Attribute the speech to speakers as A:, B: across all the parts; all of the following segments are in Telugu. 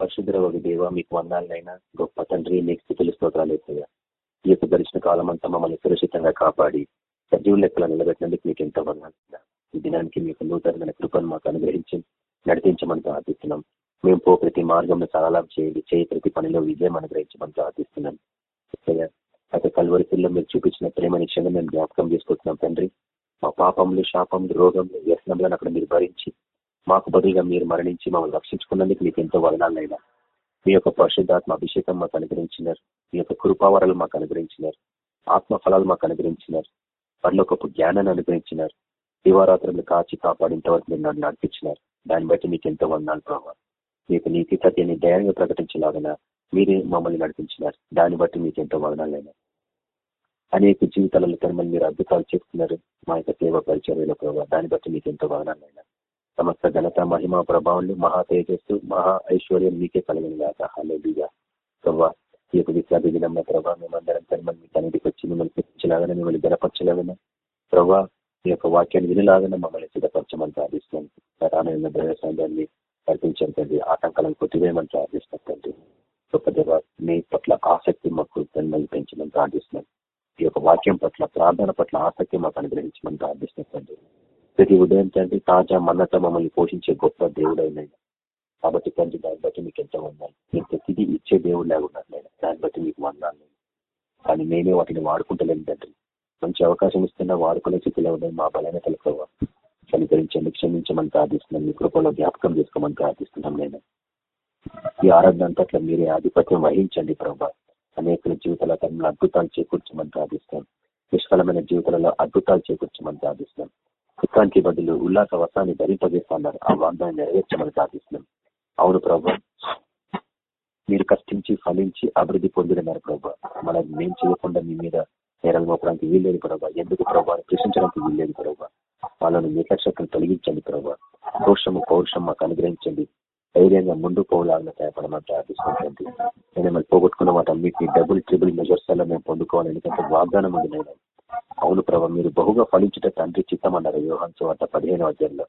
A: పరిశుద్ధ ఒక దేవ మీకు వందాలనైనా గొప్ప తండ్రి మీకు స్థితులు స్తోత్రాలు వేసయ్యా ఈ యొక్క గడిచిన కాలం అంతా మమ్మల్ని సురక్షితంగా కాపాడి సజీవ లెక్కలు నిలబెట్టినందుకు మీకు ఎంతో వందాలు ఈ దినానికి మీకు నూతనమైన కృపను మాకు అనుగ్రహించి నడిపించమని ప్రార్థిస్తున్నాం. మేము పో ప్రతి మార్గంలో సరళం చేయండి చేయి ప్రతి పనిలో విజయం అనుగ్రహించమని ప్రార్థిస్తున్నాం. అయితే కల్వరిశిల్లో మీరు చూపించిన ప్రేమ నిక్షణం మేము జ్ఞాపకం చేసుకుంటున్నాం తండ్రి. మా పాపంలో శాపంలు రోగంలో వ్యసనంలో అక్కడ మీరు భరించి మాకు బదులుగా మీరు మరణించి మమ్మల్ని రక్షించుకున్నందుకు మీకు ఎంతో వదనాలైనా. మీ యొక్క పరిశుద్ధాత్మ అభిషేకం మాకు అనుగ్రహించినారు. మీ యొక్క కృపావరాలు మాకు అనుగ్రహించినారు. ఆత్మ ఫలాలు మాకు అనుగ్రహించినారు. పర్లోకపు జ్ఞానాన్ని అనుగ్రహించినారు. దివారాత్రులు కాచి కాపాడింతవరకు మీరు నన్ను నడిపించినారు. దాన్ని బట్టి మీకు ఎంతో వందాలు ప్రభావ మీకు నీతి సత్యాన్ని ధైర్యంగా ప్రకటించలాగన మీరే మమ్మల్ని నడిపించినారు. దాన్ని బట్టి మీకు ఎంతో వదనాలైనా. అనేక జీవితాలలో తనమని మీరు అద్భుతాలు చేస్తున్నారు. మా యొక్క సేవ పరిచర్యలో ప్రభావ దాన్ని బట్టి మీకు ఎంతో వదనాలైనా. సమస్త ఘనత మహిమ ప్రభావాలు మహా తేజస్సు మహా ఐశ్వర్యం మీకే కలిగిన కాక హాలేలుగా ప్రభా ఈ యొక్క విశ్రాంతి దినంలో ప్రభా మేమందరం తనమని మీ వచ్చి మిమ్మల్ని పెంచలాగానే మిమ్మల్ని గనపరచలాగానే ప్రభా ఈ యొక్క వాక్యాన్ని వినలాగానే మమ్మల్ని సిద్ధపరచమని ప్రార్థిస్తున్నాం. రానున్న దేవసాన్ని కల్పించండి ఆటంకాలను కొట్టివేయమని ప్రార్థిస్తున్నటువంటి గొప్ప దేవ మీ పట్ల ఆసక్తి మాకు మిమ్మల్ని పెంచమని ప్రార్థిస్తున్నాం. ఈ యొక్క వాక్యం పట్ల ప్రార్థన పట్ల ఆసక్తి మాకు అనుగ్రహించమని ప్రార్థిస్తున్నట్టు ప్రతి ఉదయం తండ్రి తాజా మన్నత మమ్మల్ని పోషించే గొప్ప దేవుడైనా కాబట్టి తండ్రి దాన్ని బట్టి మీకు ఎంత వందాలి నేను ప్రతిదీ ఇచ్చే దేవుడు లేకున్నారు దాన్ని బట్టి మీకు వందాలి కానీ నేనే వాటిని వాడుకుంటలేము తండ్రి. మంచి అవకాశం ఇస్తున్నా వాడుకునే స్థితిలో ఉన్నాయి మా బలైన తెలుసుకోవా కనికరించండి క్షమించమని ప్రార్థిస్తున్నాం. మీ కృపలో జ్ఞాపకం చేసుకోమని ప్రార్థిస్తున్నాం నేను ఈ ఆరాధన అంతట్లో మీరే ఆధిపత్యం వహించండి ప్రభా. అనేక జీవితాల తనలో అద్భుతాలు చేకూర్చమని ప్రార్థిస్తాం నిష్ఫలమైన జీవితాలలో అద్భుతాలు చేకూర్చమని ప్రార్థిస్తాం దుఃఖానికి బదులు ఉల్లాస వసాన్ని ధరింపజేస్తున్నారు. ఆ వాగ్దాన్ని నెరవేర్చమని ప్రార్థిస్తున్నాం. అవును ప్రభా మీరు కష్టించి ఫలించి అభివృద్ధి పొందినన్నారు ప్రభా. మన మేం చేయకుండా మీ మీద నేరాలు మోపడానికి వీల్లేదు ప్రభా. ఎందుకు ప్రభావ ప్రశ్నించడానికి వీల్లేదు ప్రభా. వాళ్ళను నిర్లక్ష్యతను తొలగించండి ప్రభా. దోషము పౌరుషం మాకు అనుగ్రహించండి. ధైర్యంగా ముందు పోలాలని సహాయపడమని ప్రార్థిస్తుంటండి నేను మళ్ళీ పోగొట్టుకున్న వాటన్నిటిని డబుల్ ట్రిబుల్ మెజర్స్లో మేము పొందుకోవాలి ఎందుకంటే వాగ్దానం ఉంది నేను అవును ప్రభా మీరు బహుగా ఫలించుట తండ్రి చిత్తం అన్నారు వ్యూహం చోట పదిహేను అధ్యాయంలో.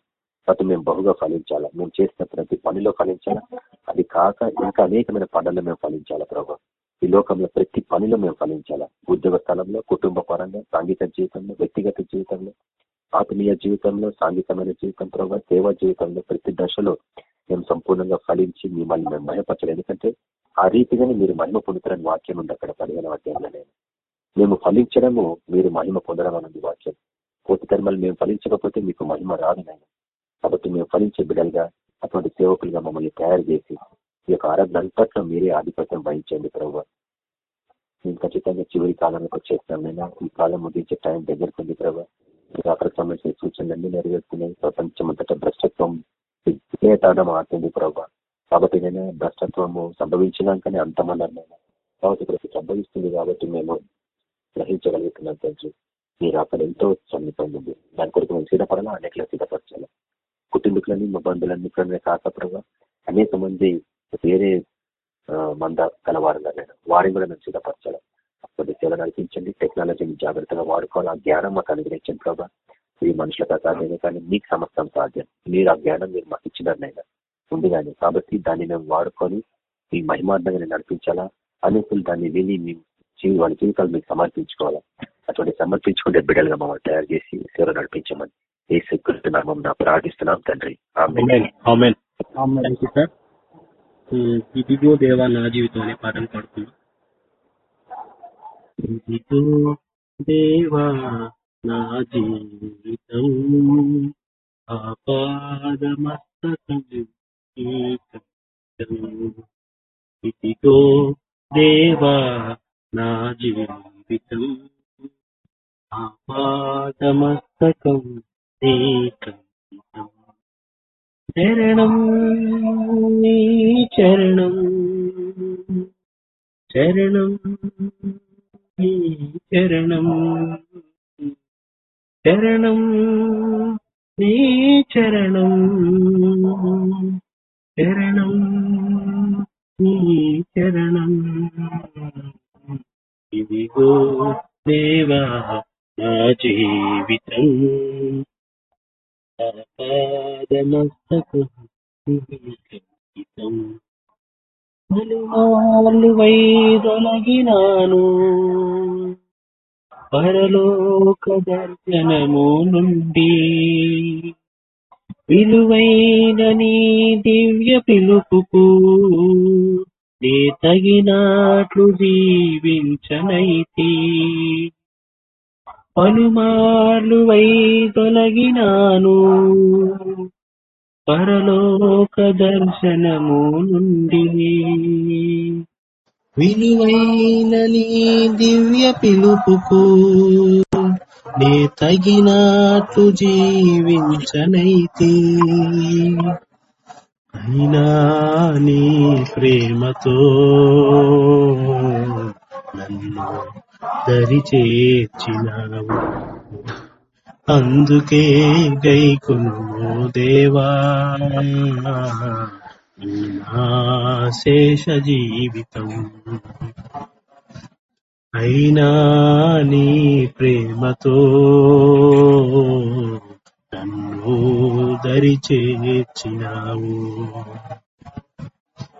A: కాబట్టి మేము బహుగా ఫలించాలా? మేము చేసిన ప్రతి పనిలో ఫలించాలా? అది కాక ఇంకా అనేకమైన పనుల్లో మేము ఫలించాలా ప్రభా? ఈ లోకంలో ప్రతి పనిలో మేము ఫలించాలా? ఉద్యోగ స్థలంలో కుటుంబ పరంగా సాంఘిక జీవితంలో వ్యక్తిగత జీవితంలో ఆత్మీయ జీవితంలో సాంఘికమైన జీవితం ప్రభావ సేవా జీవితంలో ప్రతి దశలో మేము సంపూర్ణంగా ఫలించి మిమ్మల్ని మేము మహిమపరచాలి ఎందుకంటే ఆ రీతిగానే మీరు మహిమ పొందుతారని వాక్యం ఉంది అక్కడ పదిహేను వాక్యంలో నేను మేము ఫలించడము మీరు మహిమ పొందడం అన్నది వాక్యం. పూర్తి కర్మలు మేము ఫలించకపోతే మీకు మహిమ రాదు నేను కాబట్టి మేము ఫలించే బిడ్డలుగా అటువంటి సేవకులుగా మమ్మల్ని తయారు చేసి ఈ యొక్క ఆరాధన అంతట్లో మీరే ఆధిపత్యం వహించండి ప్రభు మేము ఖచ్చితంగా చివరి కాలంలోకి వచ్చేస్తాం ఈ కాలం ముగించే టైం దగ్గరకు ఉంది ప్రభావ. అక్కడ సంబంధించిన సూచనలన్నీ నెరవేరుతున్నాయి. ప్రపంచం అంతటా భ్రష్టత్వం విజయతాడం ఆడుతుంది ప్రభు కాబట్టి నేను భ్రష్టత్వము సంభవించినాకనే అంతమన్నారు నేను కాబట్టి ఇక్కడ సంభవిస్తుంది కాబట్టి మేము గ్రహించగలుగుతున్నాం తెలుసు మీరు అక్కడ ఎంతో సన్నిహితం ఉంది దాని కొరకు మేము సిద్ధపడాలా అనేకలా సిద్ధపరచాలి. కుటుంబీకులని మా కూడా కాకపోగా అనేక మంది వేరే మంద కలవారుగా నేను వారిని కూడా మేము సిద్ధపరచాలి. అప్పుడు సేవ నడిపించండి. టెక్నాలజీని జాగ్రత్తగా వాడుకోవాలి? ఆ జ్ఞానం మాకు అనుగ్రహించండి ప్రభా. ఈ మనుషులకు అసాధ్యమే కానీ మీకు సమస్తం సాధ్యం. మీరు ఆ జ్ఞానం మీరు మాకు ఇచ్చినారనైనా ఉంది కానీ కాబట్టి దాన్ని మేము వాడుకొని మీ మహిమార్థంగా నడిపించాలా? అనేకులు దాన్ని విని మేము వాళ్ళ జీవితాలు మీకు సమర్పించుకోవాలా? అటువంటి సమర్పించుకుంటే బిడ్డలుగా మమ్మల్ని తయారు చేసి సేవ నడిపించమని ఏ సెక్యూరిటీ నామం నా ప్రార్థిస్తున్నాం తండ్రి.
B: ఇదిగో దేవా నా జీవితం అనే పాటలు పాడుతున్నాం. ఇదిగో దేవా నా జీవితం ఆపాదమస్తకం ఇదిగో దేవా నా జీవితం ఆపాదమస్తకం చరణం నీ చరణం. చరణం నీ చరణం. చరణం నీ చరణం. చరణం నీ చరణం. ఇదిగో దేవా నా జీవితం. పాదమస్తకం పలుమార్లు వైదొలగినాను పరలోక దర్శనము నుండి. విలువైన నీ దివ్య పిలుపుకు నీ తగినట్లు జీవించనైతి. పలుమార్లు వైదొలగినాను పరలోక దర్శనము నుండి. విలువైన నీ దివ్య పిలుపుకు నే తగినట్లు జీవించనైతి. అయినా నీ ప్రేమతో నన్ను దరి చేర్చినావు అందుకే గైకును దేవా. శేష జీవితం అయినా నీ ప్రేమతో నన్ను దరి చేర్చినావు.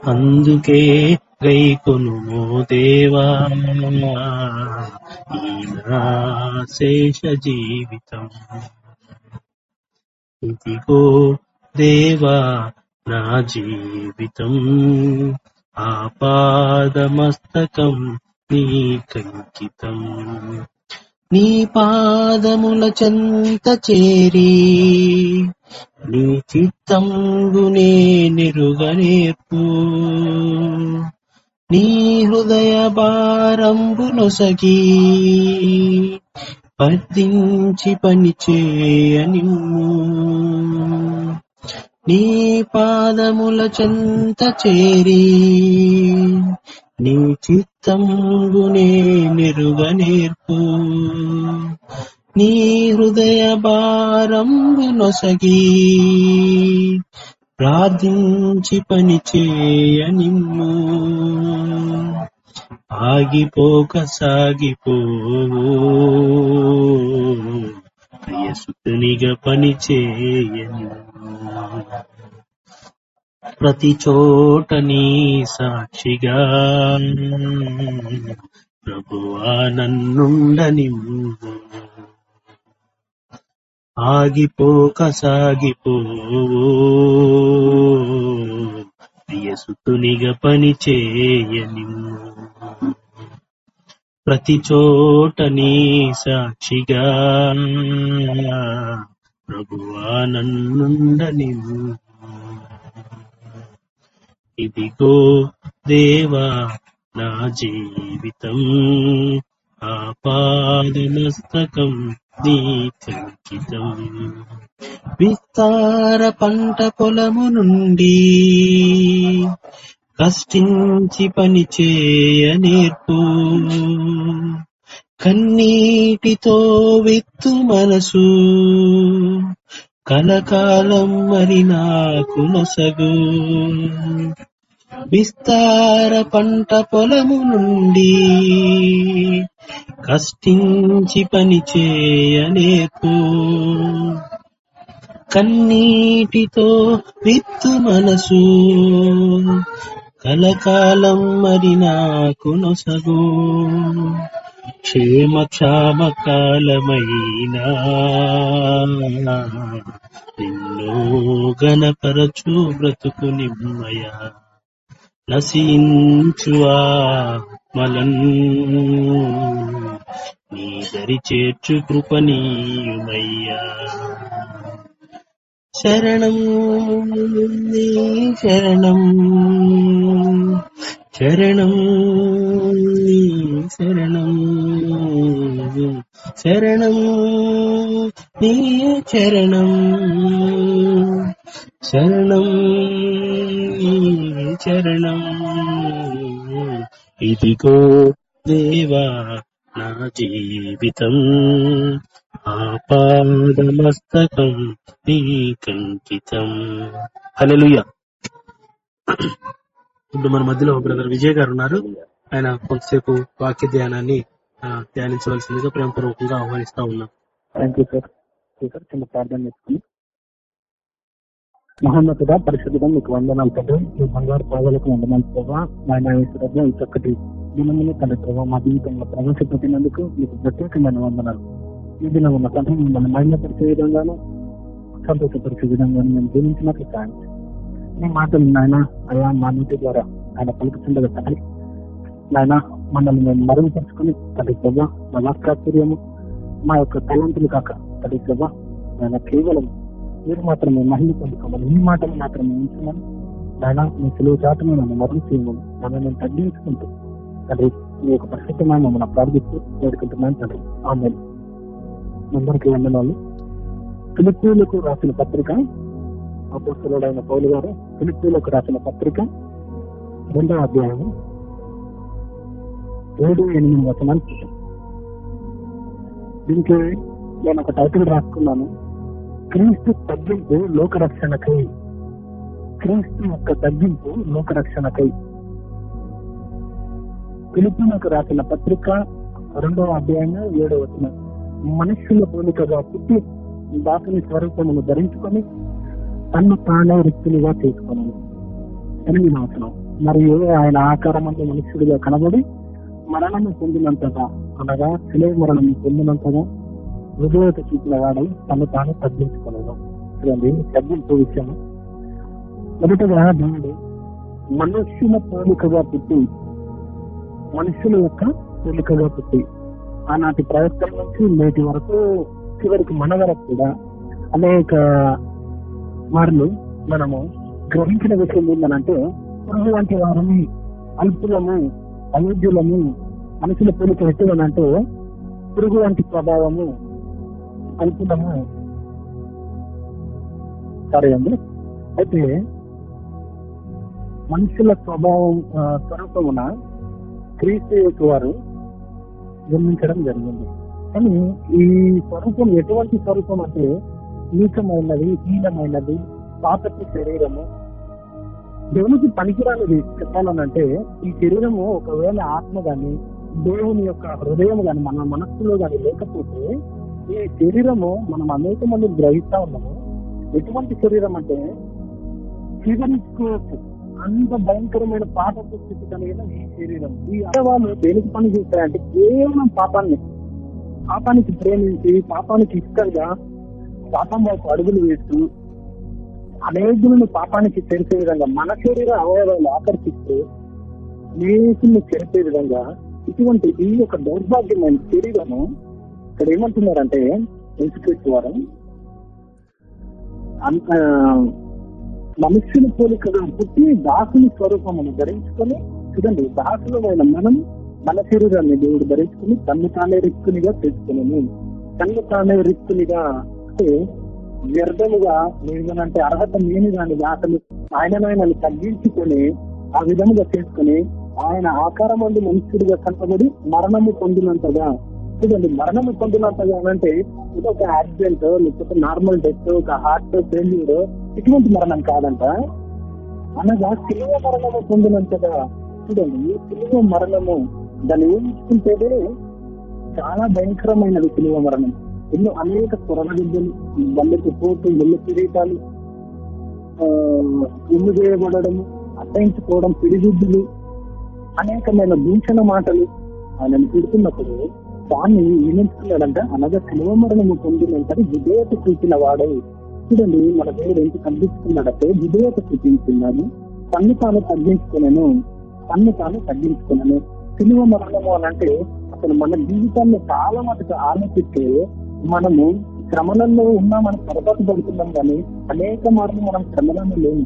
B: అందుకే గైకొను దేవా ఈ నా శేష జీవితం. ఇదిగో దేవా నా జీవితం. ఆపాదమస్తకం నీకంకితం నీ పాదముల చెంత చేరి నీ చిత్తంగునే నిరుగనేర్పు నీ హృదయ భారంబు నొసగి పద్దించి పని చేయని నీ పాదముల చెంత చేరి నీ చిత్తంగునే మెరుగ నేర్పు. నీ హృదయ భారంబు నొసగి ప్రార్థించి పని చేయ నిమ్ము ఆగిపోక సాగిపోవు ప్రియసుతునిగా పని చేయను ప్రతి చోట నీ సాక్షిగా. ప్రభువా నన్నుండనిమ్ము ఆగిపోక సాగిపోవు ప్రియసుతునిగా పని చేయనిమ్ము ప్రతి చోట నీ సాక్షిగా. ప్రభువా నన్నుండనిమ్ము ఇదిగో దేవా నా జీవితం ఆపాదమస్తకం నీకంకితం విస్తార పంట పొలము నుండి కష్టించి పని చేయ నేర్పు. కన్నీటితో విత్తు మనసు కలకాలం మరి నాకు నొసగు విస్తార పంట పొలము నుండి కష్టించి పని చేయలేకు కన్నీటితో విత్తు మనసు కలకాలం మరి నాకు నొసగు క్షేమ క్షామ కాలమైనా నిన్ను గణపరచు బ్రతుకు నిమ్మయ. నశించువా మలన్. నీ దరి చేర్చు కృపనీయుమయ్యా శరణం శరణం. శరణం శరణం శరణం నీ చరణం శరణం చరణం ఇదిగో దేవా నా జీవితం ఆపాదమస్తకం నీకంకితం హలో ఇప్పుడు మన మధ్యలో బ్రదర్ విజయ్ గారు ఉన్నారు. ఆయన కొంతసేపు వాక్య ధ్యానాన్ని ధ్యానించవలసిందిగా ప్రేమపూర్వకంగా ఆహ్వానిస్తా ఉన్నాం.
A: థ్యాంక్ యూ సార్ సార్ చిన్న ప్రార్థన చేసుకుని
C: మహోన్నతుడ పరిశుద్ధుడ మీకు వందనాలు తండ్రి ఈ బంగారు పాదాలకు వందనాలు ప్రభావ నాయన ఈశ్వరంగా ఈ చక్కటి దినమును తండ్రి ప్రభావ మా జీవితంలో ప్రవేశపెట్టినందుకు మీకు ప్రత్యేకమైన వందనాలు. ఈ దినం ఉన్న తండ్రి మిమ్మల్ని మహిళపరిచే విధంగాను సంతోషపరిచే విధంగాను మేము జీవించినట్లు సాయం నీ మాటలు నాయన అలా మా నీటి ద్వారా ఆయన పలుకుతుండగా తండ్రి నాయన మనల్ని మేము మరుగుపరుచుకుని తల్లి ప్రభా మా వాక్యాశ్చర్యము మా యొక్క తలంతులు కాక తల్లి ప్రభా ఆయన కేవలం మీరు మాత్రమే మహిళ పొందుకోమని మీ మాటలు మాత్రమే ఉంచమని నాయన మీ సులువు చాటును నన్ను మరుగు చేయమని నన్ను నేను తగ్గించుకుంటూ తండ్రి మీ యొక్క పరిశుద్ధమైన మమ్మల్ని ప్రార్థిస్తూ వేడుకుంటున్నాను తండ్రి ఆమె అందరికీ వందనాలు ఫిలిప్పీలకు రాసిన పత్రిక అపోస్తులుడైన పౌలు గారు ఫిలిపీలకు రాసిన పత్రిక రెండవ అధ్యాయం ఏడు ఎనిమిది వచనాలు చూద్దాం. దీనికి నేను ఒక టైటిల్ రాసుకున్నాను. క్రీస్తు తగ్గింపు లోకరక్షణకై. క్రీస్తు యొక్క తగ్గింపు లోకరక్షణకై. పిలుపునకు రాసిన పత్రిక రెండవ అధ్యాయం ఏడవ వచనం. మనుష్యుల భూమికగా పుట్టి దాసుని స్వరూపమును ధరించుకొని తన్ను తానే రిక్తులుగా చేసుకున్నాను ఎనిమిది వచనం మరియు ఆయన ఆకారమందు మనుషుడిగా కనబడి మరణము పొందినంతగా అనగా శిలవ మరణం పొందినంతగా హృదయత చూపిన వాడై తను తాను తగ్గించుకున్నాను చూడండి తగ్గింపు విషయం మొదటగా దేవుడు మనుష్యుల పోలికగా పుట్టి మనుషుల యొక్క పోలికగా పుట్టి ఆనాటి ప్రయత్నం నుంచి నేటి వరకు చివరికి మన వరకు కూడా అనేక వారిని మనము గ్రహించిన విషయం ఏంటంటే పురుగు వంటి వారిని అల్పులము అయోధ్యులము మనుషుల పోలిక ఎట్టువనంటే పురుగు వంటి స్వభావము అల్పులము సరే అండి అయితే మనుషుల స్వభావం స్వరూపమున క్రీస్తు యొక్క వారు జన్మించడం జరిగింది. కానీ ఈ స్వరూపం ఎటువంటి స్వరూపం అంటే నీచమైనది హీనమైనది పాతటి శరీరము. దేవునికి పనికిరానిది చెప్పాలనంటే ఈ శరీరము ఒకవేళ ఆత్మ గాని దేవుని యొక్క హృదయం గాని మన మనస్సులో గాని లేకపోతే ఈ శరీరము మనం అనేక మంది గ్రహిస్తా ఉన్నాము. ఎటువంటి శరీరం అంటే చివరికోవచ్చు అంత భయంకరమైన పాపపు స్థితి కలిగిన ఈ శరీరం. ఈ అవయవాలు దేనికి పని చేస్తారంటే కేవలం పాపాన్ని. పాపానికి ప్రేమించి పాపానికి ఇష్టంగా పాపం వైపు అడుగులు వేస్తూ అనేకులను పాపానికి చేర్చే విధంగా మన శరీర అవయవాలు ఆకర్షిస్తూ అనేకులను చేర్చే విధంగా ఇటువంటి ఈ యొక్క దౌర్భాగ్యమైన శరీరము ఇక్కడ ఏమంటున్నారంటే ఇన్స్టిట్యూట్ వారు అంత మనుష్యుల పోలికగా పుట్టి దాసుని స్వరూపమును ధరించుకొని చూడండి దాసులమైన మనం మన శరీరాన్ని దేవుడు ధరించుకుని తన్ను తానే రిక్కునిగా తెచ్చుకున్నాను తన్ను తానే రిక్కునిగా అంటే వ్యర్థముగా నేనంటే అర్హత లేని దాన్ని అసలు ఆయన ఆయనను తగ్గించుకొని ఆ విధముగా చేసుకుని ఆయన ఆకారం అందు మనుషుడిగా కనపడి మరణము పొందినంతగా చూడండి మరణము పొందినంతగా అంటే ఇది ఒక యాక్సిడెంట్ లేకపోతే నార్మల్ డెత్ ఒక హార్ట్ ఫెయిల్యూర్ ఇటువంటి మరణం కాదంట. అనగా సిలువ మరణము పొందినంతగా చూడండి సిలువ మరణము దాన్ని ఊహించుకుంటేనే చాలా భయంకరమైనది సిలువ మరణం. ఎన్నో అనేక స్వరవిద్యలు బల్లెకు పోటు ముళ్ళు కిరీటాలు ఉమ్ము చేయబడము అసహించుకోవడం పిడిగుడ్డులు అనేకమైన దూషణ మాటలు ఆయనను తిడుతున్నప్పుడు దాన్ని ఏమిస్తున్నాడంటే అనగా శిలువ మరణము పొందినంత విధేయత చూపిన వాడై చూడండి మన దేవుడు ఎంత కనిపిస్తున్నాడంటే విధేయత చూపించున్నాను తన్ను తాను తగ్గించుకున్నాను తన్ను తాను తగ్గించుకున్నాను శిలువ మరణము అని అంటే అసలు మన జీవితాన్ని చాలా మటుకు ఆలోచిస్తే మనము శ్రమలలో ఉన్నామని పొరపాటు పడుతున్నాం కానీ అనేక మార్లు మనం శ్రమలను లేము.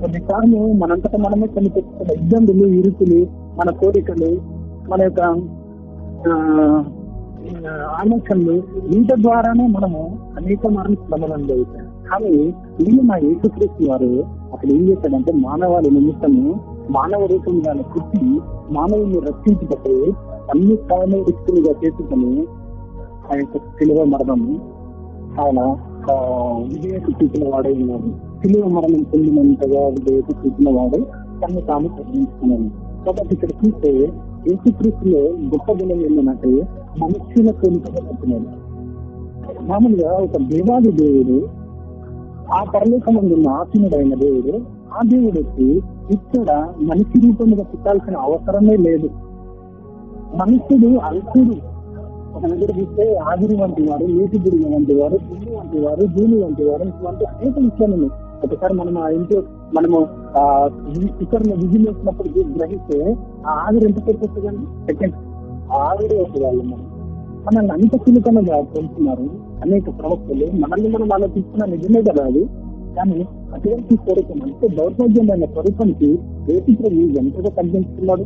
C: కొన్నిసార్లు మనంతట మనమే కొన్ని పెట్టుకున్న ఇబ్బందులు ఇరుకులు మన కోరికలు మన యొక్క ఆలోచనలు వీటి ద్వారానే మనము అనేక మార్లు శ్రమలు అనుభవిస్తాం కానీ వీళ్ళు మా యేసుక్రీస్తు వారు అక్కడ ఏం చేశాడంటే మానవాళి నిమిత్తము మానవ రూపంగానే పుట్టి మానవుని రక్షించబట్టే అన్ని తానే రిక్తులుగా చేసుకుని ఆ యొక్క సిలువ మరణము ఆయన విజయకు చూపిన వాడే ఉన్నాడు. సిలువ మరణం పొందినంతగా విజయకు చూపిన వాడై తను తాను తగ్గించుకున్నాను కాబట్టి ఇక్కడ చూస్తే యేసుక్రీస్తులో గొప్ప గుణం ఏంటంటే మనుష్యుల కొనుకగా పుట్టినాడు. మామూలుగా ఒక దేవాది దేవుడు ఆ పరలోకమందు ఆసీనుడైన దేవుడు ఆ దేవుడికి ఇక్కడ మనిషి రూపంగా పుట్టాల్సిన అవసరమే లేదు. మనుషుడు అల్పుడు. ఒక చూస్తే ఆవిరి వంటి వారు నీటి బుడిగ వంటి వారు భూమి వంటి వారు భూమి వంటి వారు ఇటువంటి అనేక విషయాలు ఒకసారి మనం ఆ ఇంట్లో మనము ఆ కుక్కర్ విజిల్ వేసినప్పుడు గ్రహిస్తే ఆ ఆవిరి ఎంత పెట్టేస్తుందండి సెకండ్. ఆ ఆవిరి ఒక మనం మనల్ని అంత చులకనగా పెంచుతున్నారు అనేక ప్రవక్తలు. మనల్ని మనం ఆలోచిస్తున్న నిజమే కదా అది. కానీ అటువంటి స్వరూపం అంటే దౌర్భాగ్యమైన స్వరూపానికి వేసుప్రభు ఎంతగా తగ్గించుకున్నాడు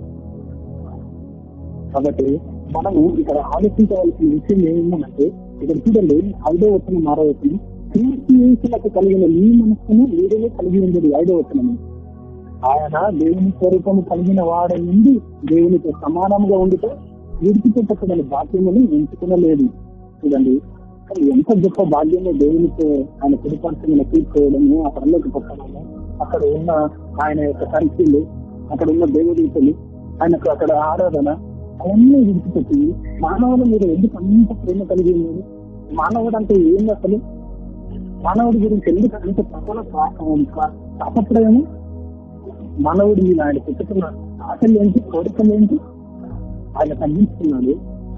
C: కాబట్టి మనము ఇక్కడ ఆలోచించవలసిన విషయం ఏమిటంటే ఇక్కడ చూడండి ఐదో వచ్చిన మారో వచ్చిన క్రీస్తులకు కలిగిన ఈ మనస్సును వీరిలో కలిగి ఉండేది ఐదో వచనము. ఆయన దేవుని స్వరూపము కలిగిన వాడి నుండి దేవునితో సమానంగా ఉండితే విడిచిపెట్టకూడని భాగ్యముని ఎంచుకునలేదు. చూడండి కానీ ఎంత గొప్ప భాగ్యమే దేవునితో ఆయన కుడిపరచమైన తీసుకోవడము ఆ పనులకు పెట్టడము అక్కడ ఉన్న ఆయన యొక్క పరిస్థితులు అక్కడ ఉన్న దేవుడితలు ఆయనకు అక్కడ ఆరాధన అవన్నీ విడిచిపెట్టి మానవుల మీద ఎందుకు అంత ప్రేమ కలిగి ఉన్నారు? మానవుడు అంటే ఏంది అసలు? మానవుడి గురించి ఎందుకు అంత తపన తాపత్రయము మానవుడి మీద ఆయన పెట్టుకున్న ఆశలు ఏంటి కోరికలు ఏంటి? ఆయన తగ్గించుకున్నాడు.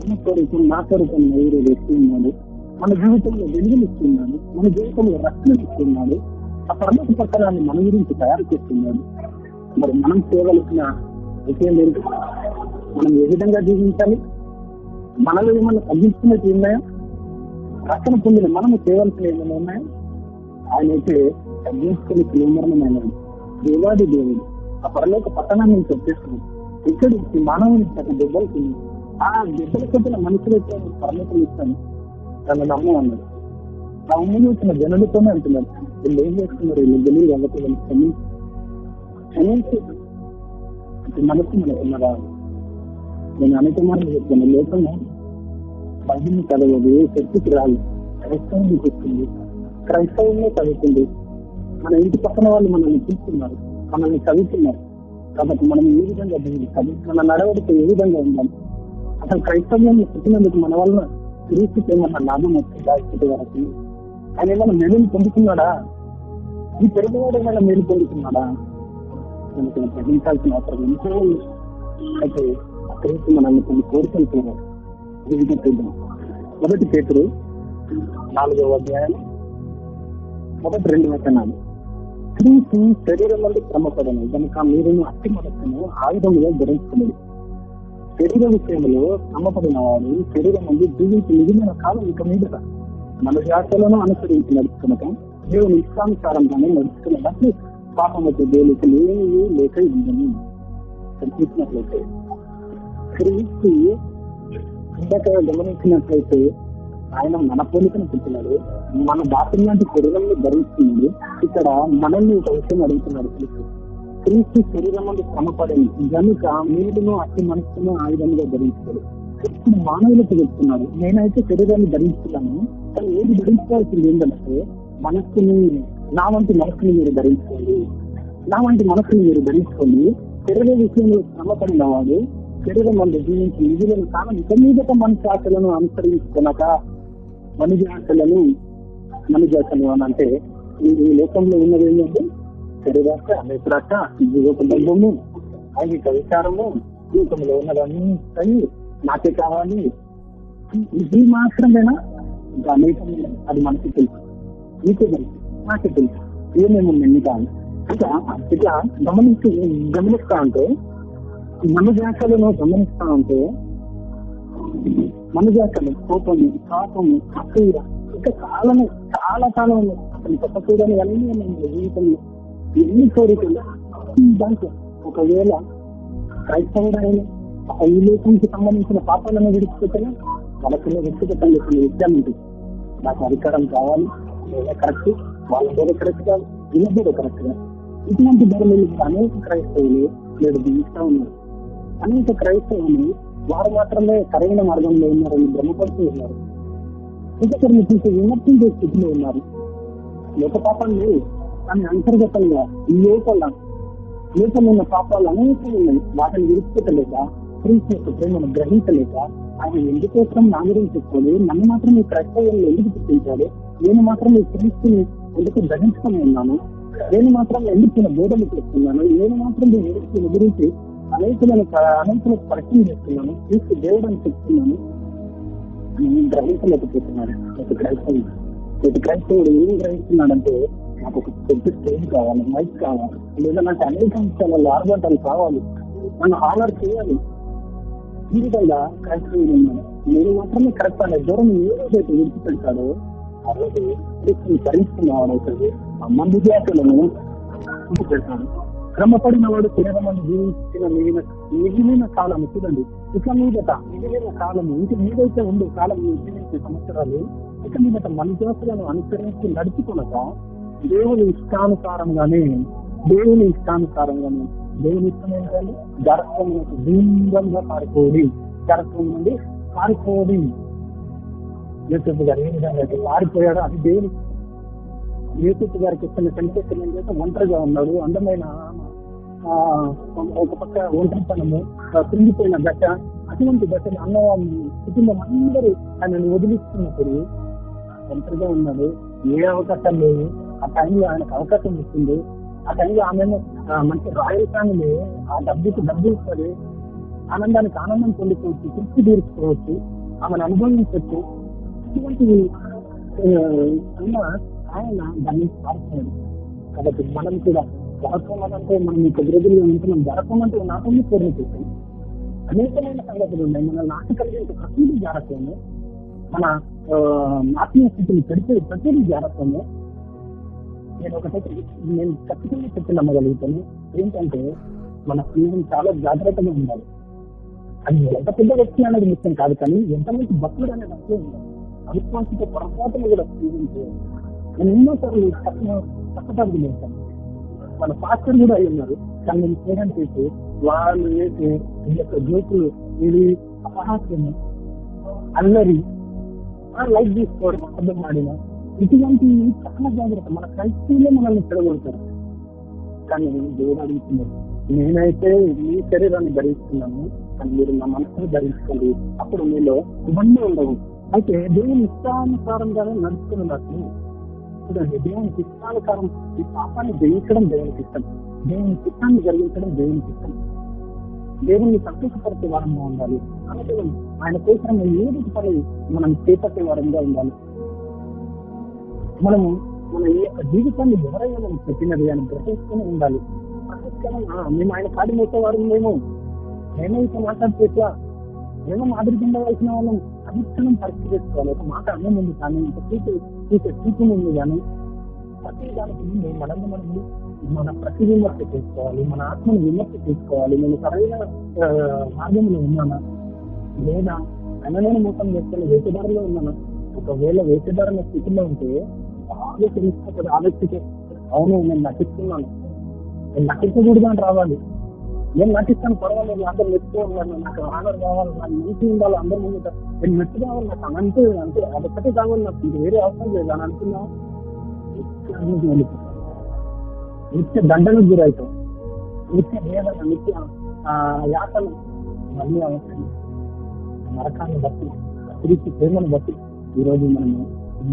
C: మన కోరికలు నా కోరికలు ఎవరు వేస్తున్నాడు మన జీవితంలో వెలుగులు ఇస్తున్నాడు. మన జీవితంలో రక్షణ ఇస్తున్నాడు. ఆ పరలోక పట్టణాన్ని మన గురించి తయారు చేస్తున్నాడు. మరి మనం చేయవలసిన విషయం ఏంటి? మనం ఏ విధంగా జీవించాలి? మనలో ఏమన్నా తగ్గించుకున్నట్టు ఉన్నాయా? రక్షణ పొందిన మనము చేయవలసిన ఏమైనా ఉన్నాయా? ఆయన అయితే తగ్గించుకుని తీవ్రమైనది దేవాది దేవుడు. ఆ పరలోక పట్టణాన్ని నేను ఇక్కడ ఈ మానవుని తన దెబ్బలు ఆ దెబ్బలు కొట్టిన మనుషులైతే పరలోకం ఇస్తాను. తన నమ్మ అన్నాడు. ఆ ముందు వచ్చిన జనులతోనే అంటున్నారు వీళ్ళు ఏం చేస్తున్నారు? వీళ్ళు తెలియదు కాబట్టి క్షమించి. క్షమించి. మనసు మనకున్నదా? నేను అనేక మార్లు చెప్తాను లోకము బైబిల్ని చదవదు శక్తికి రాదు. క్రైస్తవుని చెప్తుంది క్రైస్తవులనే చదువుతుంది. మన ఇంటి పక్కన వాళ్ళు మనల్ని చూస్తున్నారు మనల్ని చదువుతున్నారు. కాబట్టి మనం ఏ విధంగా జీవించాలి మన నడవడిక ఏ విధంగా ఉండాలి? అసలు క్రైస్తవ్యాన్ని పుట్టినందుకు మన వల్ల క్రీస్తుకి ఏమన్నా లాభం వచ్చిందా ఇప్పటి వరకు ఆయన ఏమైనా మెరుగు పొందుతున్నాడా? ఈ పెరుగువాడు ఏమైనా మెరుగు పొందుతున్నాడా? మనకి గ్రహించాల్సిన అవసరం ఎంతో అయితే క్రీస్తు మనల్ని కొన్ని కోరికలు కోరాడు వివిధ మొదటి పేతురు నాలుగవ అధ్యాయం మొదటి రెండు వచనాలు. క్రీస్తు శరీరం నుండి క్రమపడను కనుక మీరు అతి మొదటను ఆయుధముగా ధరించుకున్నది శరీర విషయంలో క్రమపడిన వారు శరీరం నుండి జీవించి మిగిలిన కాలం ఇక మీదట మన జాతలను అనుసరించి నడుచుకునక దేవుని ఇష్టానుసారంగానే నడుచుకున్నట్లు పాపమతో దేవునికి లేని లేక ఉందని చూసినట్లయితే క్రీస్తు ఇందాక గమనించినట్లయితే ఆయన మన పోలికను పుట్టినాడు మన దాతం లాంటి శరీరంని ధరిస్తున్నాడు ఇక్కడ మనల్ని ఒక విషయం అడుగుతున్నాడు క్రీస్తు. క్రీస్తు శరీరం నుండి శ్రమపడింది కనుక నీటిను అతి మనస్సును ఆయుధంగా ధరించాడు. ఇప్పుడు మానవులకు చెప్తున్నాడు నేనైతే శరీరాన్ని ధరించుకున్నాను కానీ ఏది ధరించుకోవాల్సింది ఏంటంటే మనస్సుని నా వంటి మనస్సుని మీరు ధరించుకోండి. నా వంటి మనస్సుని మీరు ధరించుకోండి. శరీర విషయంలో శ్రమపడిన వాడు శరీరం మంది జీవించి నిధులను కాలం ఇక మీదట మనిషి ఆశలను అనుసరించుకున్నాక మనిషి ఆశలను మనిషి ఆశలు అని అంటే ఈ లోకంలో ఉన్నది ఏంటంటే శరీరాశ నేత్రాశ జీవకుటుంబము బంధము ఐగిక విచారము జీవితంలో ఉన్నదన్నీ సరి నాకే కావాలి. ఇది మాత్రమేనా ఇంకా అది మనకి తెలుసు. నీకే తెలుసు. నాకే తెలుసు. ఏమేమి ఉన్నాయి కాదు. ఇట్లా ఇట్లా గమనించి గమనిస్తా అంటే మన జాకలను గమనిస్తా ఉంటే మన జాతలు కోపము పాపము అసూయ ఇంకా కాలము చాలా కాలం ఉన్నాయి. అసలు చెప్పకూడని అన్నీ ఉన్నాయి జీవితంలో. ఎన్ని కోరికలు? దాంట్లో. ఒకవేళ క్రైస్తవుడైన ఆ ఈ లోకంకి సంబంధించిన పాపాలను విడిచిపెట్టినా వాళ్ళకి వ్యక్తిగతంగా కొన్ని విషయాలు ఉంటుంది నాకు అధికారం కావాలి లేదా కరెక్ట్ వాళ్ళ దగ్గర కరెక్ట్ కాదు వీళ్ళ మీద కరెక్ట్ కాదు ఇటువంటి ధరలు అనేక క్రైస్తవులు లేదు జీవిస్తూ ఉన్నారు. అనేక క్రైస్తవులు వారు మాత్రమే సరైన మార్గంలో ఉన్నారని భ్రమపడుతూ ఉన్నారు. ఇంకొకరిని చూసి విమర్శించే స్థితిలో ఉన్నారు. లోక పాపాలు కానీ అంతర్గతంగా లోపల లోపల ఉన్న పాపాలు అనేక ఉన్నాయి. వాటిని విడిచిపెట్టలేక క్రీస్తు యొక్క ప్రేమను గ్రహించలేక ఆయన ఎందుకోసం నా గురించి చెప్పుకోలేదు నన్ను మాత్రం ఈ క్రైస్తవంలో ఎందుకు పుట్టించాడు నేను మాత్రం ఈ క్రీస్తుని ఎందుకు గ్రహించుకుని ఉన్నాను? నేను మాత్రం ఎందుకు బోధలు చెప్తున్నాను చేస్తున్నాను? నేను మాత్రం దీని గురించి అనేకులను అనేకులకు పరిచయం చేస్తున్నాను. తీసుకు దేవుడు అని చెప్తున్నాను. నేను గ్రహించలేకపోతున్నాను ప్రతి క్రైస్తవుడు ప్రతి క్రైస్తవుడు ఏం గ్రహిస్తున్నాడంటే నాకు ఒక పెద్ద స్టేజ్ కావాలి మైక్ కావాలి లేదా నాకు అనేక అంశాలలో ఆర్భాటాలు కావాలి. నన్ను ఆనర్ చేయాలి. ఈ విధంగా క్రైస్తవుడు ఉన్నాను నేను మాత్రమే కరెక్ట్ అనే దూరం ఏదైతే విడిచిపెడతాడో ఆ రోజు క్రీస్తుని భరించుకున్నవాడు అవుతుంది ఆ మంది జాతులను పెడతాడు భ్రమపడిన వాడు తినడం జీవించిన మిగిలిన మిగిలిన కాలం చూడండి. ఇక మీదట మిగిలిన కాలము ఇంక మీదైతే ఉండే కాలం జీవించే సంవత్సరాలు ఇక మీదట మన అనుసరించి నడుచుకునక దేవుని ఇష్టానుసారంగానే దేవుని ఇష్టానుసారంగానే దేవుని ఇష్టం ఏంటంటే జరత్వం దూరంగా పారిపోడి జరత్వం నుండి పారిపోడి యూసెఫ్ గారు ఏ విధంగా అయితే పారిపోయాడో అది దేవుని యూసెఫ్ గారికి ఇస్తున్న సెన్సేషన్ ఏంటంటే ఒంటరిగా ఉన్నాడు. అందమైన ఒక పక్క ఒంటరితనము ఆ, కృంగిపోయిన దశ అటువంటి దశలు అన్న కుటుంబం అందరూ ఆయనను వదిలిస్తున్నప్పుడు ఒంటరిగా ఉన్నాడు. ఏ అవకాశం లేవు ఆ టైంలో ఆయనకు అవకాశం ఇస్తుంది ఆ టైంలో ఆమెను మంచి రాయల్ ఫ్యామిలీ ఆ డబ్బుకి డబ్బు ఇస్తుంది ఆనందానికి ఆనందం పొందుకోవచ్చు తృప్తి తీర్చుకోవచ్చు ఆమెను అనుభవించవచ్చు. ఇటువంటి అన్న ఆయన దాన్ని పాడుతున్నాడు. కాబట్టి మనం కూడా జరగమంటే మనం మీకు కొద్ది ఉంటున్నాం ఉంటున్నాం అంటే నాటంలో పూర్ణ చేసాం అనేకమైన సంగతులు ఉన్నాయి. మన నాటి కలిగిన ప్రతిదీ జాగ్రత్తమే మన ఆత్మీయ స్థితిని పెడితే ప్రతిదీ జాగ్రత్తమే నేను ఒకటైతే నేను ఖచ్చితంగా చెప్పి నమ్మగలుగుతాను. ఏంటంటే మన జీవితం చాలా జాగ్రత్తగా ఉండాలి. అది ఎంత పెద్ద వ్యక్తి అనేది ముఖ్యం కాదు కానీ ఎంతమంది భక్తుడు అనేది అంతే ఉండాలి. అవిశ్వాసంతో పొరపాటును కూడా జీవించాలి నేను ఎన్నోసార్లు తక్కువ తక్కువ చేశాను మన పాస్టర్ కూడా అయి ఉన్నారు. కానీ నేను చేయడానికి అయితే వాళ్ళు వేసే ఈ యొక్క జోకులు ఇది అపహాస్యము. అల్లరి లైక్ తీసుకోవడం అర్థం ఆడిన ఇటువంటి చాలా జాగ్రత్త. మన క్రైస్తవులే మనల్ని చెడగొడతారు. కానీ దేవుడు అడుగుతున్నారు నేనైతే మీ శరీరాన్ని ధరిస్తున్నాను కానీ మీరు నా మనసును ధరించుకోండి. అప్పుడు మీలో ఇవన్నీ ఉండవు. అయితే దేవుని ఇష్టానుసారంగానే నడుచుకున్నట్లు చూడండి దేవునికి ఇష్టానుకారం ఈ పాపాన్ని జయించడం దేవునికి ఇష్టం దేవుని చిత్తాన్ని జరిగించడం దేవునికి ఇష్టం దేవుణ్ణి సంతోషపరిచే వారంగా ఉండాలి. అనుకూలం ఆయన కోసం ఏది పని మనం చేపట్టే వారంగా ఉండాలి. మనము మన ఈ యొక్క జీవితాన్ని ఎవరైనా మనం పెట్టినది అని గ్రహిస్తూనే ఉండాలి. మేము ఆయన కాడి మోసేవారు మేము. మేమే ఇట్లా మాట్లాడితే ఎట్లా? మేము మాదిరి ఉండవలసిన వాళ్ళం. అధిక్షణం పరిశీలించుకోవాలి ఒక మాట అన్నం ఉంది కానీ ఇంత చూసి చూసే చూపు ఉంది కానీ ప్రతి దానికి ముందు మనల్ని మనము మన ప్రతి విమర్శ చేసుకోవాలి మన ఆత్మను విమర్శ చేసుకోవాలి. నేను సరైన మార్గంలో ఉన్నానా? లేదా అన్ననేను మోసం చేస్తున్న వేసేదారిలో ఉన్నానా? ఒకవేళ వేసేదారిన స్థితిలో ఉంటే బాగా తెలుసుకోవాలి ఆ వ్యక్తికి అవును నేను నటిస్తున్నాను. నేను నటించకూడదని రావాలి. నేను నటిస్తాను పర్వాలేదు అందరు మెచ్చుకోవాలి నాకు ఆనర్ కావాలి నాకు మంచి ఉండాలి అందరి ముందు నేను మెచ్చు కావాలి నాకు అంతే అంతే అదొక్కటే కావాలి నాకు ఇంక వేరే అవసరం లేదు అని అనుకున్నా నిత్య దండను గురవుతాం నిత్య వేదన నిత్య ఆ, యాతన మళ్ళీ అవసరం నరకాన్ని బట్టి తిరిగి ప్రేమను బట్టి ఈ రోజు మనము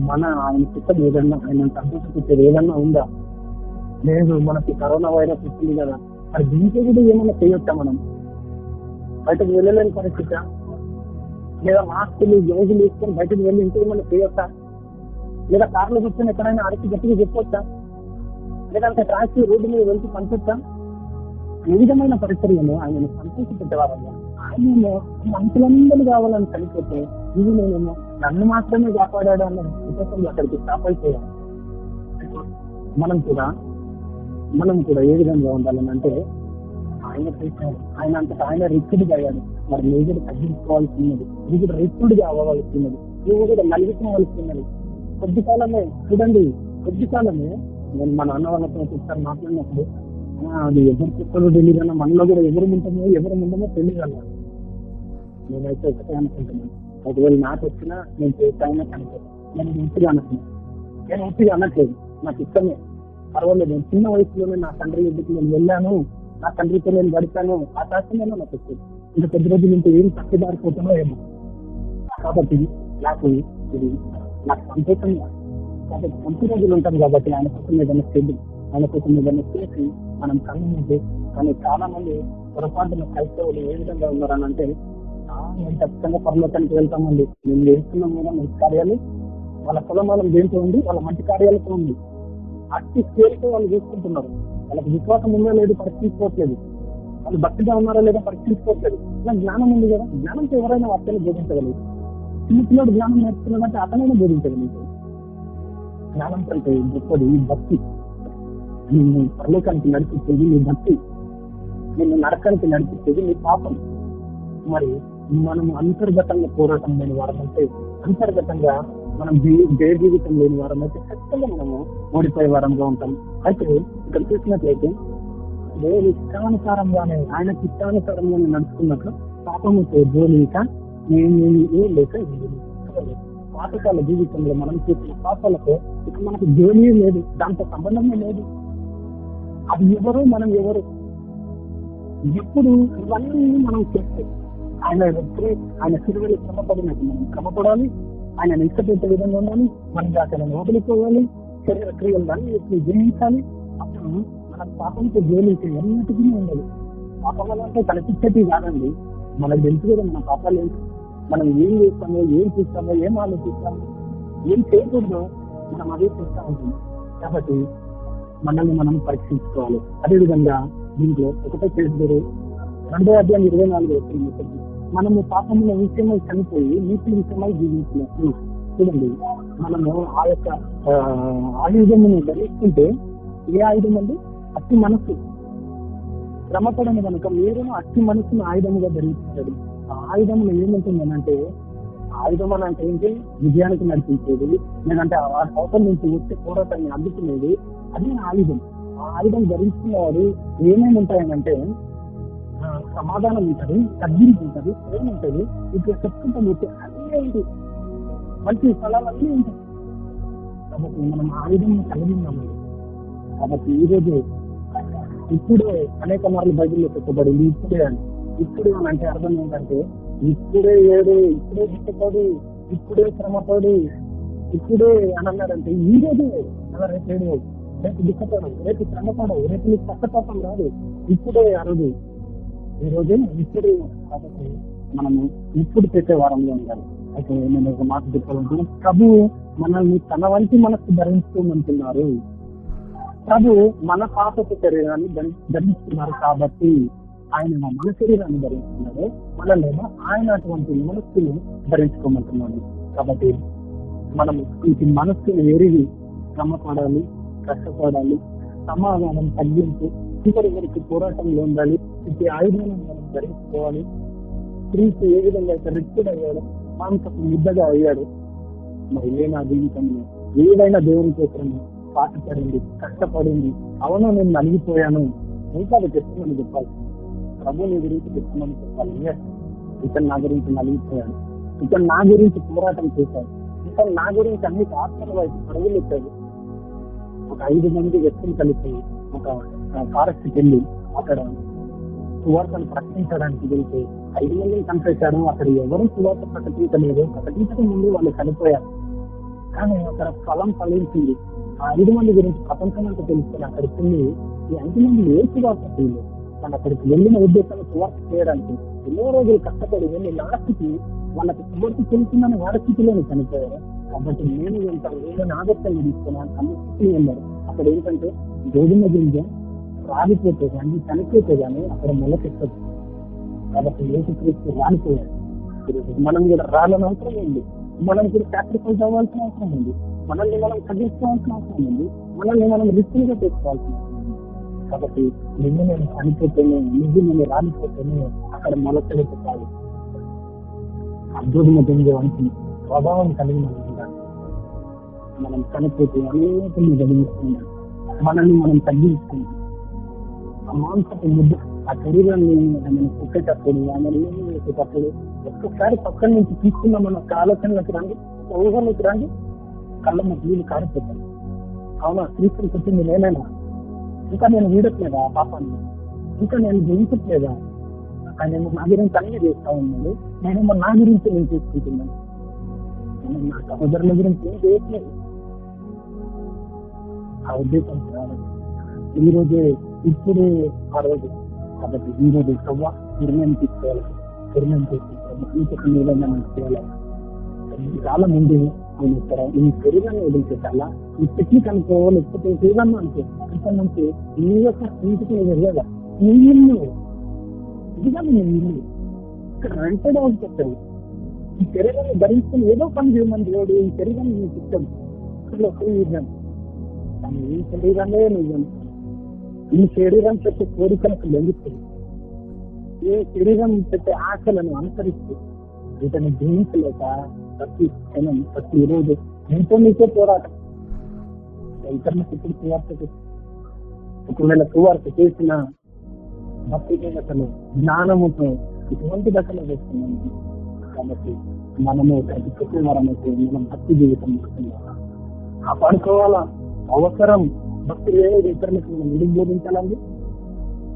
C: మన ఆయన చిత్తం ఏదన్నా ఆయన సంతోషపెట్టేది ఏదన్నా ఉందా? లేదు మనకి కరోనా వైరస్ వచ్చింది కదా. మరి దీంట్లో కూడా ఏమైనా చేయొచ్చా మనం? బయటకు వెళ్ళలేని పరిస్థితి? లేదా మాస్కులు గ్లౌజులు వేసుకొని బయటకు వెళ్ళి ఇంకేమన్నా చేయొచ్చా? లేదా కార్లో కూర్చొని ఎక్కడైనా అరచి గట్టిగా చెప్పొచ్చా? లేదంటే టాక్సీ రోడ్డు మీద వెళ్తూ పంచొచ్చా? ఏ విధమైన పరిస్థితులను ఆయన సంతోష ఆయన మనుషులందరూ కావాలని చనిపోతే ఇది నేనేమో నన్ను మాత్రమే కాపాడాడు అన్న ఉద్దేశంలో అక్కడికి స్టాప్ అయిపోయాను మనం కూడా మనం కూడా ఏ విధంగా ఉండాలని అంటే ఆయన చేశాడు. ఆయన అంతటా ఆయన రిక్తుడిగా అయ్యాడు. మరి నువ్వు కూడా తగ్గించుకోవాల్సి నువ్వు కూడా రిక్తుడిగా అవ్వవలసి ఉన్నది నువ్వు కూడా నలిగిపోవలసి కొద్ది కాలమే చూడండి కొద్ది కాలమే నేను మా నాన్న వాళ్ళతో ఒకసారి మాట్లాడినప్పుడు అది ఎవరు చెప్తారో తెలియదు అన్న మనలో కూడా ఎవరు ఉంటామో ఎవరు ఉండమో తెలియదు అన్నారు నేనైతే ఒకటే అనుకుంటున్నాను. ఒకవేళ నాకు వచ్చినా నేను చేస్తానని అనుకుంటాను నేను ఇంటిగా అనుకున్నాను నేను ఇంటిగా అనట్లేదు. నాకు ఇష్టమే. పర్వాలేదు. నేను చిన్న వయసులోనే నా తండ్రి ఎందుకు నేను వెళ్ళాను. నా తండ్రితో నేను గడిపాను. ఆ శాస్త్రంలో నాకు వచ్చింది ఇంకా పెద్ద రోజులు నుంచి ఏం తప్పిదారిపోతానో ఏమో. కాబట్టి నాకు ఇది నాకు సంతోషంగా కాబట్టి మంచి రోజులు ఉంటాం కాబట్టి ఆయన కోసం ఏదైనా చెల్లి ఆయన కోసం ఏదైనా చేసి మనం కళ్ళు కానీ చాలా మంది పొరపాటున క్రైస్తవులు ఏ విధంగా ఉన్నారని అంటే మేము ఖచ్చితంగా పరలోకానికి వెళ్తామండి. మేము చేస్తున్నాం కూడా మంచి కార్యాలు. వాళ్ళ కులమానం దేంతో ఉంది? వాళ్ళ మంచి కార్యాలతో ఉంది. అట్టి స్కేల్తో వాళ్ళు చూసుకుంటున్నారు. వాళ్ళకి విశ్వాసం ఉందో లేదు పరిశీలించుకోవట్లేదు వాళ్ళు భక్తిగా ఉన్నారో లేదో పరిశీలించుకోవట్లేదు ఇలా జ్ఞానం ఉంది కదా. జ్ఞానంతో ఎవరైనా వాక్యాన్ని బోధించగలరు. చిన్న పిల్లడు జ్ఞానం నేర్చుకున్నాడంటే అతనైనా బోధించగలుగుతాడు జ్ఞానం కంటే గొప్పది భక్తి. నిన్ను పరలోకానికి నడిపించేది నీ భక్తి. నిన్ను నరకానికి నడిపించేది నీ పాపం. మరి మనం అంతర్గతంగా పోరాటం లేని వారమైతే అంతర్గతంగా మనం జయ జీవితం లేని వారమైతే ఖచ్చితంగా మనము ఓడిపోయే వారంగా ఉంటాం. అయితే ఇక్కడ చూసినట్లయితే దేవుని ఇష్టానుసారంగానే ఆయన ఇష్టానుసారంగానే నడుచుకున్నట్లు పాపము జోలిక ఏమీ ఏం లేక పాతకాల జీవితంలో మనం చేసిన పాపాలతో ఇక మనకు జోలి లేదు దాంతో సంబంధమే లేదు. అది ఎవరు మనం ఎవరు. ఎప్పుడు ఇవన్నీ మనం చేస్తే ఆయన ఆయన సిరువులు క్రమపడినట్టు మనం క్రమపడాలి. ఆయన ఇష్టపెట్టే విధంగా ఉండాలి మనం అక్కడ వదులుకోవాలి శరీర క్రియలు అన్ని ఎప్పుడు జయించాలి. అప్పుడు మన పాపంతో జోలికి ఎన్నటికీ ఉండదు. పాపం అంటే కనిపించేది కాదండి. మనకు తెలుసు కదా మన పాపాలు ఏంటి. మనం ఏం చేస్తామో ఏం చూస్తామో ఏం ఆలోచిస్తామో ఏం చేయకూడదో మనం అదే చేస్తూ కాబట్టి మనల్ని మనం పరీక్షించుకోవాలి. అదేవిధంగా దీంట్లో ఒకటో చేస్తారు రెండో అధ్యాయం ఇరవై నాలుగు వచ్చింది. మనము పాపముల విషయమై చనిపోయి నీటి విషయమై జీవించినట్లు. చూడండి మనము ఆ యొక్క ఆ, ఆయుధమును ధరిస్తుంటే ఏ ఆయుధం అండి? అతి మనసు శ్రమపడని కనుక మీరు అతి మనసును ఆయుధముగా ధరించాడు. ఆ ఆయుధములు ఏమంటుందనంటే ఆయుధం అని అంటే ఏంటి? విజయానికి నడిపించేది లేదంటే ఆ అవతల నుంచి వచ్చే పోరాటాన్ని అందుకునేది అది ఆయుధం. ఆ ఆయుధం ధరించుకున్నవాడు ఏమేమి ఉంటాయనంటే సమాధానం ఉంటుంది తగ్గింపు ఉంటుంది ప్రేమ ఉంటుంది ఇట్లా చెప్పుకుంటూ పోతే అన్నీ ఉంటాయి. మంచి స్థలాలన్నీ ఉంటాయి. కాబట్టి మనం ఆయుధం కలిగి ఉన్నాము కాబట్టి ఈ ఇప్పుడే అనేక మార్లు బైబిల్లో చెప్పబడింది ఇప్పుడే అని. ఇప్పుడే అని అంటే అర్థం ఏంటంటే ఇప్పుడే ఏడు ఇప్పుడే ఇష్టపడు ఇప్పుడే శ్రమపడి ఇప్పుడే అని అన్నాడంటే ఈ రోజు అలా రేపు ఏడు? రేపు దుఃఖపడవు రేపు శ్రమపడవు రేపు నీకు కష్టపాపం రాదు. ఇప్పుడే ఆ రోజు ఈ రోజే ఇప్పుడు కాబట్టి మనము ఇప్పుడు పెట్టే వారంలో ఉండాలి. అయితే నేను ఒక మాట చెప్పాలంటున్నాను ప్రభు మనల్ని తన వంటి మనసు ధరించుకోమంటున్నారు. ప్రభు మన పాపపు శరీరాన్ని ధరించుకున్నారు ధరిస్తున్నారు కాబట్టి ఆయన మన శరీరాన్ని ధరించుకున్నాడు మనలేమో ఆయన అటువంటి మనస్సును ధరించుకోమంటున్నాడు. కాబట్టి మనం ఈ మనస్సును ఎరిగి శ్రమపడాలి కష్టపడాలి సమాధానం తగ్గింపు చివరి వరకు పోరాటంలో ఉండాలి. ఇది ఆయుధాలను మనం ధరించుకోవాలి. స్త్రీకి ఏ విధంగా అయితే రిక్తుడు అయ్యాడు మాంసపు ముద్దగా అయ్యాడు మరి ఏ నా జీవితంలో ఏదైనా దేవుని కోసం పాటపడింది కష్టపడింది అవును నేను నలిగిపోయాను? ఇంకా అది చెప్తామని చెప్పాలి. ప్రభు నీ గురించి చెప్తామని చెప్పాలి. ఇతను నా గురించి నలిగిపోయాడు. ఇతను నా గురించి పోరాటం చేశాడు. ఇతను నా గురించి అన్ని ఆత్మల వైపు పరుగులు ఒక ఐదు మంది వ్యక్తులు కలిపి ఒక ఫారెస్ట్ వెళ్ళి అక్కడ సువార్తను ప్రకటించడానికి వెళ్తే ఐదు మందిని చంపేశాడు అక్కడ ఎవరు సువార్త ప్రకటించలేదు. ప్రకటించడం ముందు వాళ్ళు చనిపోయారు. కానీ అక్కడ ఫలం ఫలించింది ఆ ఐదు మంది గురించి ప్రపంచం అంతా తెలుసుకుని అక్కడికి వెళ్ళి ఈ ఐదు మంది ఏ సువార్త చేయలేదు? వాళ్ళు అక్కడికి వెళ్ళిన ఉద్దేశాన్ని సువార్త చేయడానికి ఎన్నో రోజులు కష్టపడి వెళ్ళి లాస్ట్కి వాళ్ళకి సువార్త తెలుస్తుందని వారి స్థితిలోనే చనిపోయారు. కాబట్టి నేను వెళ్తాను నేను నాగత్యం తీసుకున్నాను. అన్ని స్థితిలో వెళ్ళారు అక్కడ ఏంటంటే గోధుమ గింజ రాలిపోతే కానీ చనిపోతే కానీ అక్కడ మొలకెత్తదు కాబట్టి ఏసుక్రీస్తు రాలిపోయాడు. మనం కూడా రాలని అవసరం ఉంది. మనం కూడా సాక్రిఫైస్ అవ్వాల్సిన అవసరం ఉంది. మనల్ని మనం తగ్గించుకోవాల్సిన అవసరం ఉంది. మనల్ని మనం రిస్క్గా తెచ్చుకోవాల్సిన అవసరం ఉంది. కాబట్టి నిన్ను నేను చనిపోతేనే నిన్ను నేను రాలిపోతేనే అక్కడ మొలకెత్తుతాడు అద్భుతమ గింజ వంటి ప్రభావం మనం ఉండాలి మనం చనిపోతే అనేకల్ని గమనిస్తున్నాం మనల్ని మనం తగ్గించుకుంటాం. ఆ మాంసపు ముద్ద ఆ శరీరాన్ని మనం కుట్టేటప్పుడు ఆమెను వేసేటప్పుడు ఒక్కసారి పక్కన నుంచి తీసుకున్న మన ఆలోచనలకు రండి ఒక ఊహలోకి రండి కళ్ళ నీళ్ళు కారిపోతాయి. అవునా? క్రీస్తుని పుట్టింది నేనైనా? ఇంకా నేను వీడట్లేదా ఆ పాపాన్ని? ఇంకా నేను జయించట్లేదా? ఆయన నా గురించి అన్ని చేస్తా ఉన్నాడు. నేనేమో నా గురించి నేను చేసుకుంటున్నాను? నేను నా సహోదరుల గురించి ఏం చేయట్లేదు. ఆ ఉద్దేశం కాదు ఈ రోజే ఇప్పుడు ఆ రోజు కాబట్టి ఈ రోజు ప్రభావ నిర్ణయం తీసుకోవాలి. నిర్ణయం తీసుకుంటాం ఇంకొక ఏదైనా మనం చేయాలి చాలా మంది నేను ఇక్కడ ఈ శరీరాన్ని వదిలిపెట్టాలా? ఈ పిక్నిక్ అనుకో లేకపోతే ఏదన్నా అనుకో ఇక్కడ నుంచి నీ యొక్క ఇంటికి నేను వెళ్ళాలా? నీ ఇల్లు. ఇదిగా నీ ఇల్లు. ఇక్కడ రెంటెడ్ అవుట్ పెట్టాలి ఈ శరీరాన్ని భరించుకుని ఏదో పని చేయమని దేవుడు ఈ శరీరాన్ని నీకు ఇష్టం ఇక్కడ ఒక కానీ ఈ శరీరమే నువ్వు ఈ శరీరం పెట్టే కోరికలకు లొంగిస్తుంది ఏ శరీరం పెట్టే ఆశలను అనుసరిస్తూ వీటిని జయించలేక ప్రతి క్షణం ప్రతి రోజు ఎంతో నీకే పోరాటం. ఇతరులకు ఇప్పుడు సువార్త ఒకవేళ సువార్త చేసిన భక్తి అసలు జ్ఞానముతో ఇటువంటి దశలో వేస్తున్నాము కాబట్టి మనము ప్రతి వారమైతే మనం భక్తి జీవితం కాపాడుకోవాలా? అవసరం. భక్తి లేని ఇతరులకు మనం ఎందుకు బోధించాలండి.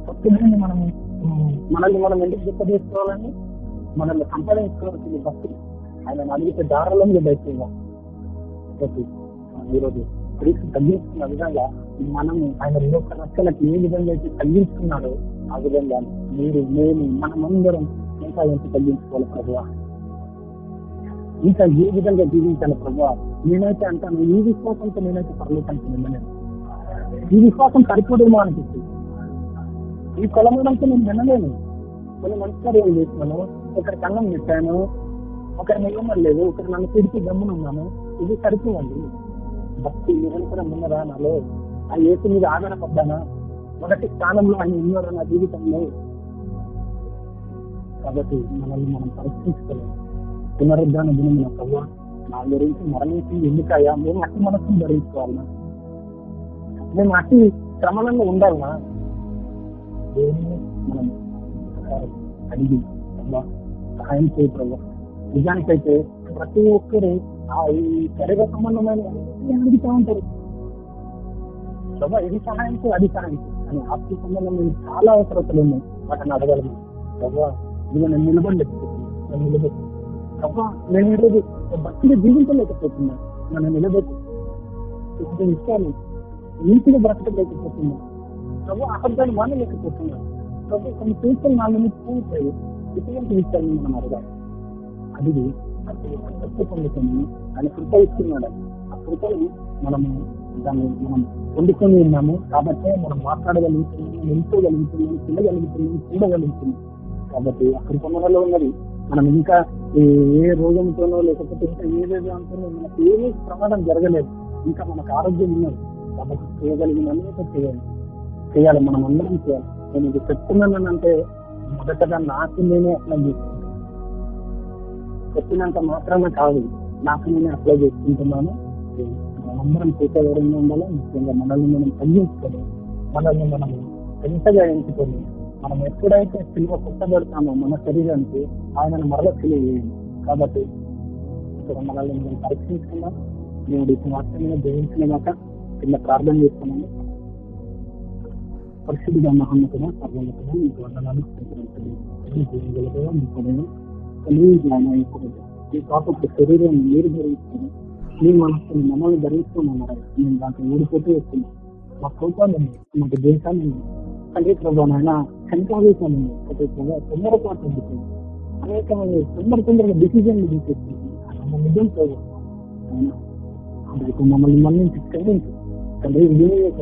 C: భక్తులని మనం మనల్ని మనం ఎందుకు గొప్ప చేసుకోవాలండి మనల్ని సంపాదించుకోవాల్సింది భక్తి ఆయన అడిగితే దారులంగా బయటగా ఈరోజు క్రీస్తు తగ్గించుకున్న విధంగా మనము ఆయన లోక రక్షణకు ఏ విధంగా అయితే తగ్గించుకున్నాడో ఆ విధంగా మీరు నేను మనమందరం ఇంకా ఎంత తగ్గించుకోవాలి ప్రభువా ఇంకా ఏ విధంగా జీవించాలి ప్రభువా నేనైతే అంటాను ఈ విశ్వాసంతో నేనైతే పరలోకానికి వెళ్ళలేను. ఈ విశ్వాసం సరిపోదేమో అనిపిస్తుంది. ఈ కొలమడంతో నేను వినలేను. కొన్ని మంచి కార్యాలు చేస్తున్నాను ఒకరి కన్నం పెట్టాను ఒకరిని లేదు. ఒకరు నన్ను తిరిగి గమ్మునున్నాను ఇది సరిపోవండి భక్తి నిరంతరం ఉన్నదా నాలో? ఆ ఏసు మీద ఆధారపడ్డానా? మొదటి స్థానంలో ఆయన ఉన్నారా నా జీవితంలో? కాబట్టి మనల్ని మనం పరీక్షించుకోలేము పునరుద్ధాన దినం నా ప్రభావ నా గురించి మరణించి ఎందుకయ్యా? మేము అట్టి మనసును ధరించుకోవాలన్నా మేము అతి క్రమంలో ఉండాలనా? దేవుని మనం అడిగి సహాయం చేయ నిజానికైతే ప్రతి ఒక్కరు ఆ ఈ శరీర సంబంధమైన అన్నిటినీ అడుగుతూ ఉంటారు. ప్రభా ఇది సహాయం చేయ అది సహాయం కానీ ఆస్తి సంబంధమైన చాలా అవసరతలు ఉన్నాయి. వాటిని అడగలను ప్రభా ఇది నేను నిలబడలేకపోతున్నాను నేను ప్రభా నేను ఈరోజు భక్తిగా జీవించలేకపోతున్నా నన్ను నిలబెట్టు ఇది ఇష్టాలు నీతిగా బ్రతకలేకపోతున్నా. ప్రభు అబద్ధాలు మానలేకపోతున్నా. ప్రభు కొన్ని చూస్తే నా మీద పూర్తయి ఇటువంటి విషయాలను మనం అడగాలి. అది తప్పు పొందుకొని ఆయన కృప ఇస్తున్నాడు ఆ కృపను మనము దాన్ని మనం పొందుకొని ఉన్నాము. కాబట్టి మనం మాట్లాడగలుగుతున్నాము నిలుచోగలుగుతున్నాము తినగలుగుతున్నాము చూడగలుగుతున్నాం కాబట్టి ఆ కృప మనలో ఉన్నది. మనం ఇంకా ఏ- రోగంతోనో లేకపోతే ఇంకా ఏ అంతోనో మనకు ఏమీ ప్రమాదం జరగలేదు. ఇంకా మనకు ఆరోగ్యం ఉన్నది. కాబట్టి చేయగలిగిన అనేక చేయాలి. చేయాలి మనం అందరం చేయాలి. నేను ఇది చెప్తున్నానంటే మొదటగా నాకు నేనే అప్లై చేసుకుంటాను. చెప్పినంత మాత్రమే కాదు నాకు నేనే అప్లై చేసుకుంటున్నాను. మనందరం చేసేవారంగా ఉండాలి? ముఖ్యంగా మనల్ని మనం తగ్గించుకొని మనల్ని మనం ఎంతగా ఎంచుకొని మనం ఎప్పుడైతే సిలువ పుట్టబడతామో మన శరీరానికి ఆయనను మరల తెలియజేయండి. కాబట్టి ఇక్కడ మనల్ని మనం పరీక్షించుకున్నాం దేవుడి వాక్యమైన జయించిన దాకా కింద ప్రార్థన చేస్తున్నాను. పరిశుద్ధిగా మహోన్నతుగా సర్వోన్నతుగా మీకు వందనాలు స్తోత్రాలు. మీ జీవగలగా మీ కలిగి జ్ఞానం అయిపోయింది పాపకు శరీరం మీరు ధరిస్తాను మీ మనస్సును మమ్మల్ని ధరిస్తున్నాం మేము దాంట్లో ఊడిపోతూ వస్తున్నాం. మా కోపాన్ని మాకు దేశాన్ని తండ్రి ప్రభా నాయన సంపాదించాలని ప్రతి ప్రభావ తొందరపాటు ఉంటుంది అనేకమైన తొందర తొందరగా డిసిజన్లు తీసేస్తుంది నిజం ప్రభు. అందుకు మమ్మల్ని మళ్ళీ క్షమించు. తండ్రి వినియోగ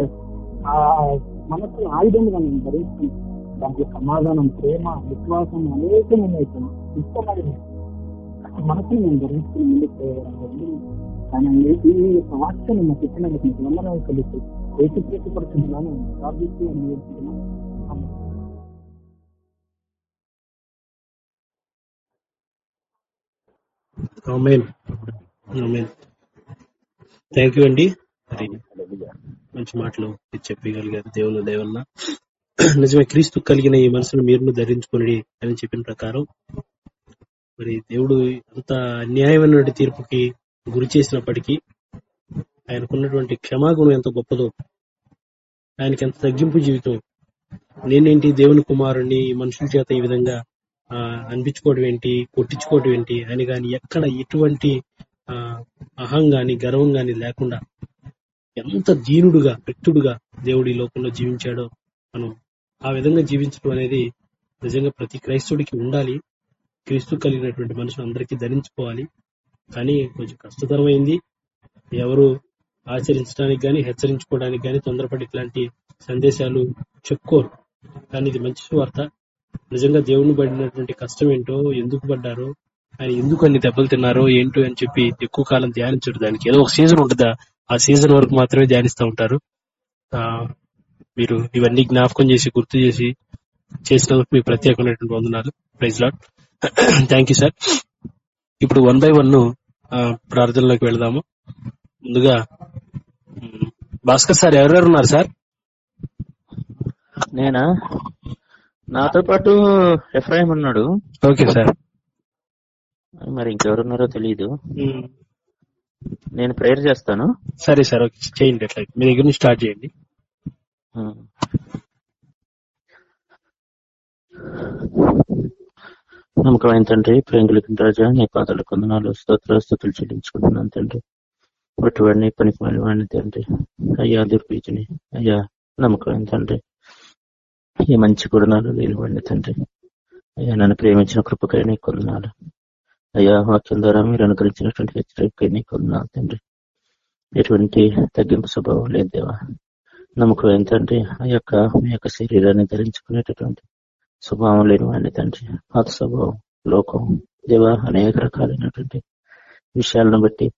C: మనసు ఆయుధంగా మేము ధరిస్తున్నాం. దాంట్లో సమాధానం ప్రేమ విశ్వాసం అనేకం ఇష్టమైన ఇష్టమైనవి అసలు మనసుని మేము ధరించుకుని ముందుకు పోయేవాళ్ళం కానీ ఈ యొక్క వాక్యాన్ని మాకు ఇచ్చినందుకు మీకు వందనాలు కలిసి ఏసు ప్రార్థిస్తూ నేర్చుకున్నాను
B: థ్యాంక్ యూ అండి. మంచి మాటలు చెప్పగలిగారు. దేవుని దేవల్ల నిజమే క్రీస్తు కలిగిన ఈ మనసును మీరును ధరించుకుని అని చెప్పిన ప్రకారం మరి దేవుడు అంత అన్యాయమైన తీర్పుకి గురి చేసినప్పటికీ ఆయనకున్నటువంటి క్షమాగుణం ఎంత గొప్పదో ఆయనకి ఎంత తగ్గింపు జీవితం నేనేంటి దేవుని కుమారుణ్ణి మనుషుల చేత ఈ విధంగా ఆ, అనిపించుకోవడం ఏంటి కొట్టించుకోవడం ఏంటి అని గాని ఎక్కడ ఎటువంటి ఆ, అహం గాని గర్వం గాని లేకుండా ఎంత దీనుడుగా వ్యక్తుడుగా దేవుడు ఈ లోకంలో జీవించాడో మనం ఆ విధంగా జీవించడం అనేది నిజంగా ప్రతి క్రైస్తవుడికి ఉండాలి. క్రీస్తు కలిగినటువంటి మనుషులు అందరికీ ధరించుకోవాలి. కానీ కొంచెం కష్టతరమైంది. ఎవరు ఆచరించడానికి కానీ హెచ్చరించుకోవడానికి కానీ తొందరపడి ఇట్లాంటి సందేశాలు చెప్పుకోరు. కానీ ఇది మంచి వార్త నిజంగా దేవుని పడినటువంటి కష్టం ఏంటో ఎందుకు పడ్డారో ఆయన ఎందుకు అన్ని దెబ్బలు తిన్నారో ఏంటో అని చెప్పి ఎక్కువ కాలం ధ్యానించడు దానికి ఏదో ఒక సీజన్ ఉంటుందా? ఆ సీజన్ వరకు మాత్రమే ధ్యానిస్తూ ఉంటారు. మీరు ఇవన్నీ జ్ఞాపకం చేసి గుర్తు చేసి చేసినందుకు మీకు ప్రత్యేకమైనటువంటి వందనాలు. Praise Lord thank you sir ఇప్పుడు వన్ బై వన్ ప్రార్థనలోకి వెళదాము. ముందుగా భాస్కర్ సార్ ఎవరెవరు ఉన్నారు సార్?
D: నేనా? నాతో పాటు ఎఫ్రాయిం ఉన్నాడు.
B: ఓకే సార్
D: మరి ఇంకెవరున్నారో తెలియదు
B: మ్,
D: నేను ప్రేయర్ చేస్తాను.
B: సరే సార్ చేయండి అట్లా. మీ దగ్గర నుంచి స్టార్ట్ చేయండి.
D: నమ్మకమైన తండ్రి ప్రేంగులకి రాజా నీ పాదాల కొందనాలు స్తోత్ర స్థుతులు చెల్లించుకుంటున్నాను తండ్రి. ఒట్టివాడిని పనికి వాడిని తండ్రి. అయ్యా దుర్బీజుని అయ్యా నమ్మకమైన తండ్రి. ఈ మంచి గుణాలు లేనివాడిని తండ్రి. అయ్యా నన్ను ప్రేమించిన కృపకై నీ కొందనాలు అయ్యా వాక్యం ద్వారా మీరు అనుగ్రహించినటువంటి హెచ్చరికై నీ కొందనాలు తండ్రి. ఎటువంటి తగ్గింపు స్వభావం లేదు దేవా. నమ్మకం ఏంటంటే ఆ యొక్క మీ యొక్క శరీరాన్ని ధరించుకునేటటువంటి స్వభావం లేని వాడిని తండ్రి. పాత స్వభావం లోకం. దేవా అనేక రకాలైనటువంటి విషయాలను బట్టి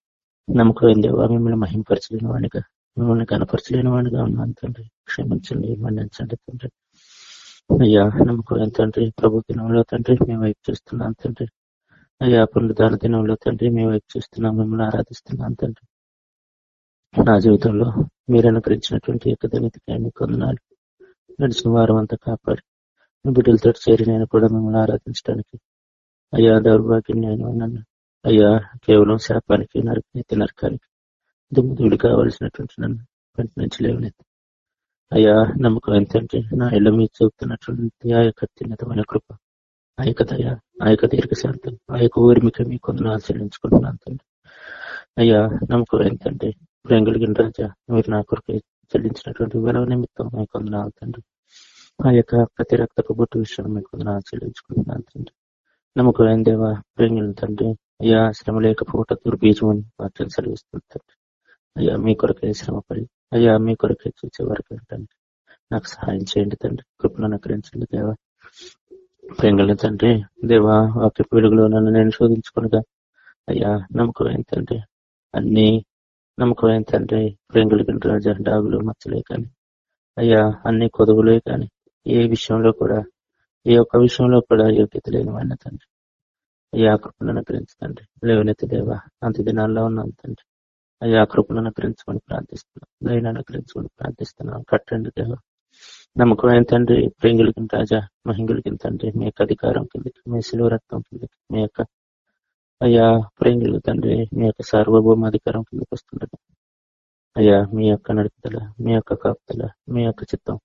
D: నమ్మకం దేవా? మిమ్మల్ని మహింపరచలేని వాడిగా మిమ్మల్ని కనపరచలేని వాడిగా ఉన్నాను తండ్రి. క్షమించండి మన్నించండి తండ్రి. అయ్యా నమ్మకం ఏంటంటే ప్రభుత్వంలో తండ్రి మేము వైపు చూస్తున్నాం తండ్రి. అయ్యా పునరుద్ధార దినంలో తండ్రి మేము చూస్తున్నాం మిమ్మల్ని ఆరాధిస్తున్నాం తండ్రి. నా జీవితంలో మీరు అనుకరించినటువంటి యొక్క ధనితికి కొందనాలు. నడిచిన వారం అంతా కాపాడి. బిడ్డలతో చేరి నేను కూడా మిమ్మల్ని ఆరాధించడానికి. అయ్యా దౌర్భాగ్యం నేను నన్ను. అయ్యా కేవలం శాపానికి నరకనైతే నరకానికి దుమ్ము కావలసినటువంటి నన్ను వెంట నుంచి లేవనైతే అయ్యా నమ్మకం ఏంటంటే నా ఇళ్ళ మీద చూపుతున్నటువంటి ఆ యొక్క తిన్నతమైన కృప ఆ యొక్క దయ ఆ యొక్క దీర్ఘశాంతం ఆ యొక్క ఊరిమిక మీ కొందరు ఆచరించుకుంటున్నాను తండ్రి అయ్యా నమ్మకం ఏంటంటే ప్రేమ కలిగిన రాజా మీరు నా కొరకు చెల్లించినటువంటి విలువ నిమిత్తం మీకు వందనాలు తండ్రి ఆ యొక్క ప్రతి రక్తపు బొట్టు విషయాన్ని మీకు వందనాలు చెల్లించుకుంటున్నాను తండ్రి నమ్మకం ఏం దేవా ప్రేంగులు తండ్రి అయ్యా శ్రమ లేకపోవట దుర్బీజం అని వాక్యం సెలవిస్తుంది తండ్రి. అయ్యా మీ కొరకే శ్రమపడి అయ్యా మీ కొరకే చూసే వరకు ఏంటండి నాకు సహాయం చేయండి తండ్రి కృపను అనుకరించండి దేవా. ప్రేంగుల తండ్రి దేవా వాక్య వెలుగులో నన్ను నేను శోధించుకునగా. అయ్యా నమ్మకం ఏంటంటే అన్ని నమ్మకం ఏంటంటే ప్రేంగులకి రాజా డాగులు మచ్చలే కానీ. అయ్యా అన్ని కొదువులే కానీ ఏ విషయంలో కూడా ఏ ఒక్క విషయంలో కూడా యోగ్యత లేని వాడిన తండ్రి. అయ్యా కృపను అనుగ్రహించండి లేవనెత్తి దేవా అంత దినాల్లో ఉన్నాను తండ్రి. అయ్యా కృపను అనుగ్రహించుకొని ప్రార్థిస్తున్నాం దయను అనుగ్రహించుకొని ప్రార్థిస్తున్నాం కట్టండి దేవా. నమ్మకమైన తండ్రి ప్రేంగులకి రాజా మహింగులకి తండ్రి మీ యొక్క అధికారం కిందకి మీ సిలువ రక్తం కిందకి మీ యొక్క అయ్యా ప్రేంగుల తండ్రి మీ యొక్క సార్వభౌమ అధికారం కిందకి వస్తుండగా. అయ్యా మీ యొక్క నడుపుదల మీ యొక్క కాపుదల మీ యొక్క చిత్తం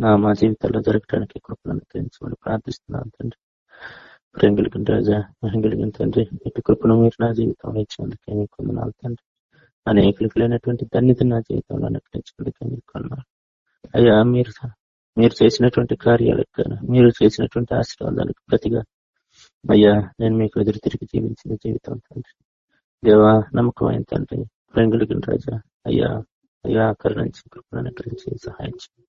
D: నా మా జీవితాల్లో జరగడానికి కృపను అనుగ్రహించమని ప్రార్థిస్తున్నాను తండ్రి. ప్రేమ రాజా మహిం తండ్రి ఇటు కృపను మీరు నా జీవితంలో ఇచ్చినందుకే మీకు వందనాలు తండ్రి. అనేకులకు లేనటువంటి ధన్యత నా జీవితంలో అనుగ్రహించినందుకే మీకు కొన్నాను అయ్యా మీరు మీరు చేసినటువంటి కార్యాలకు మీరు చేసినటువంటి ఆశీర్వాదాలకు ప్రతిగా. అయ్యా నేను మీకు ఎదురు తిరిగి జీవించిన జీవితం తండ్రి. దేవా నమ్మకమైన తండ్రి ప్రేమ రాజా అయ్యా అయ్యా కరుణించి కృపను అనుగ్రహించి సహాయం చేయండి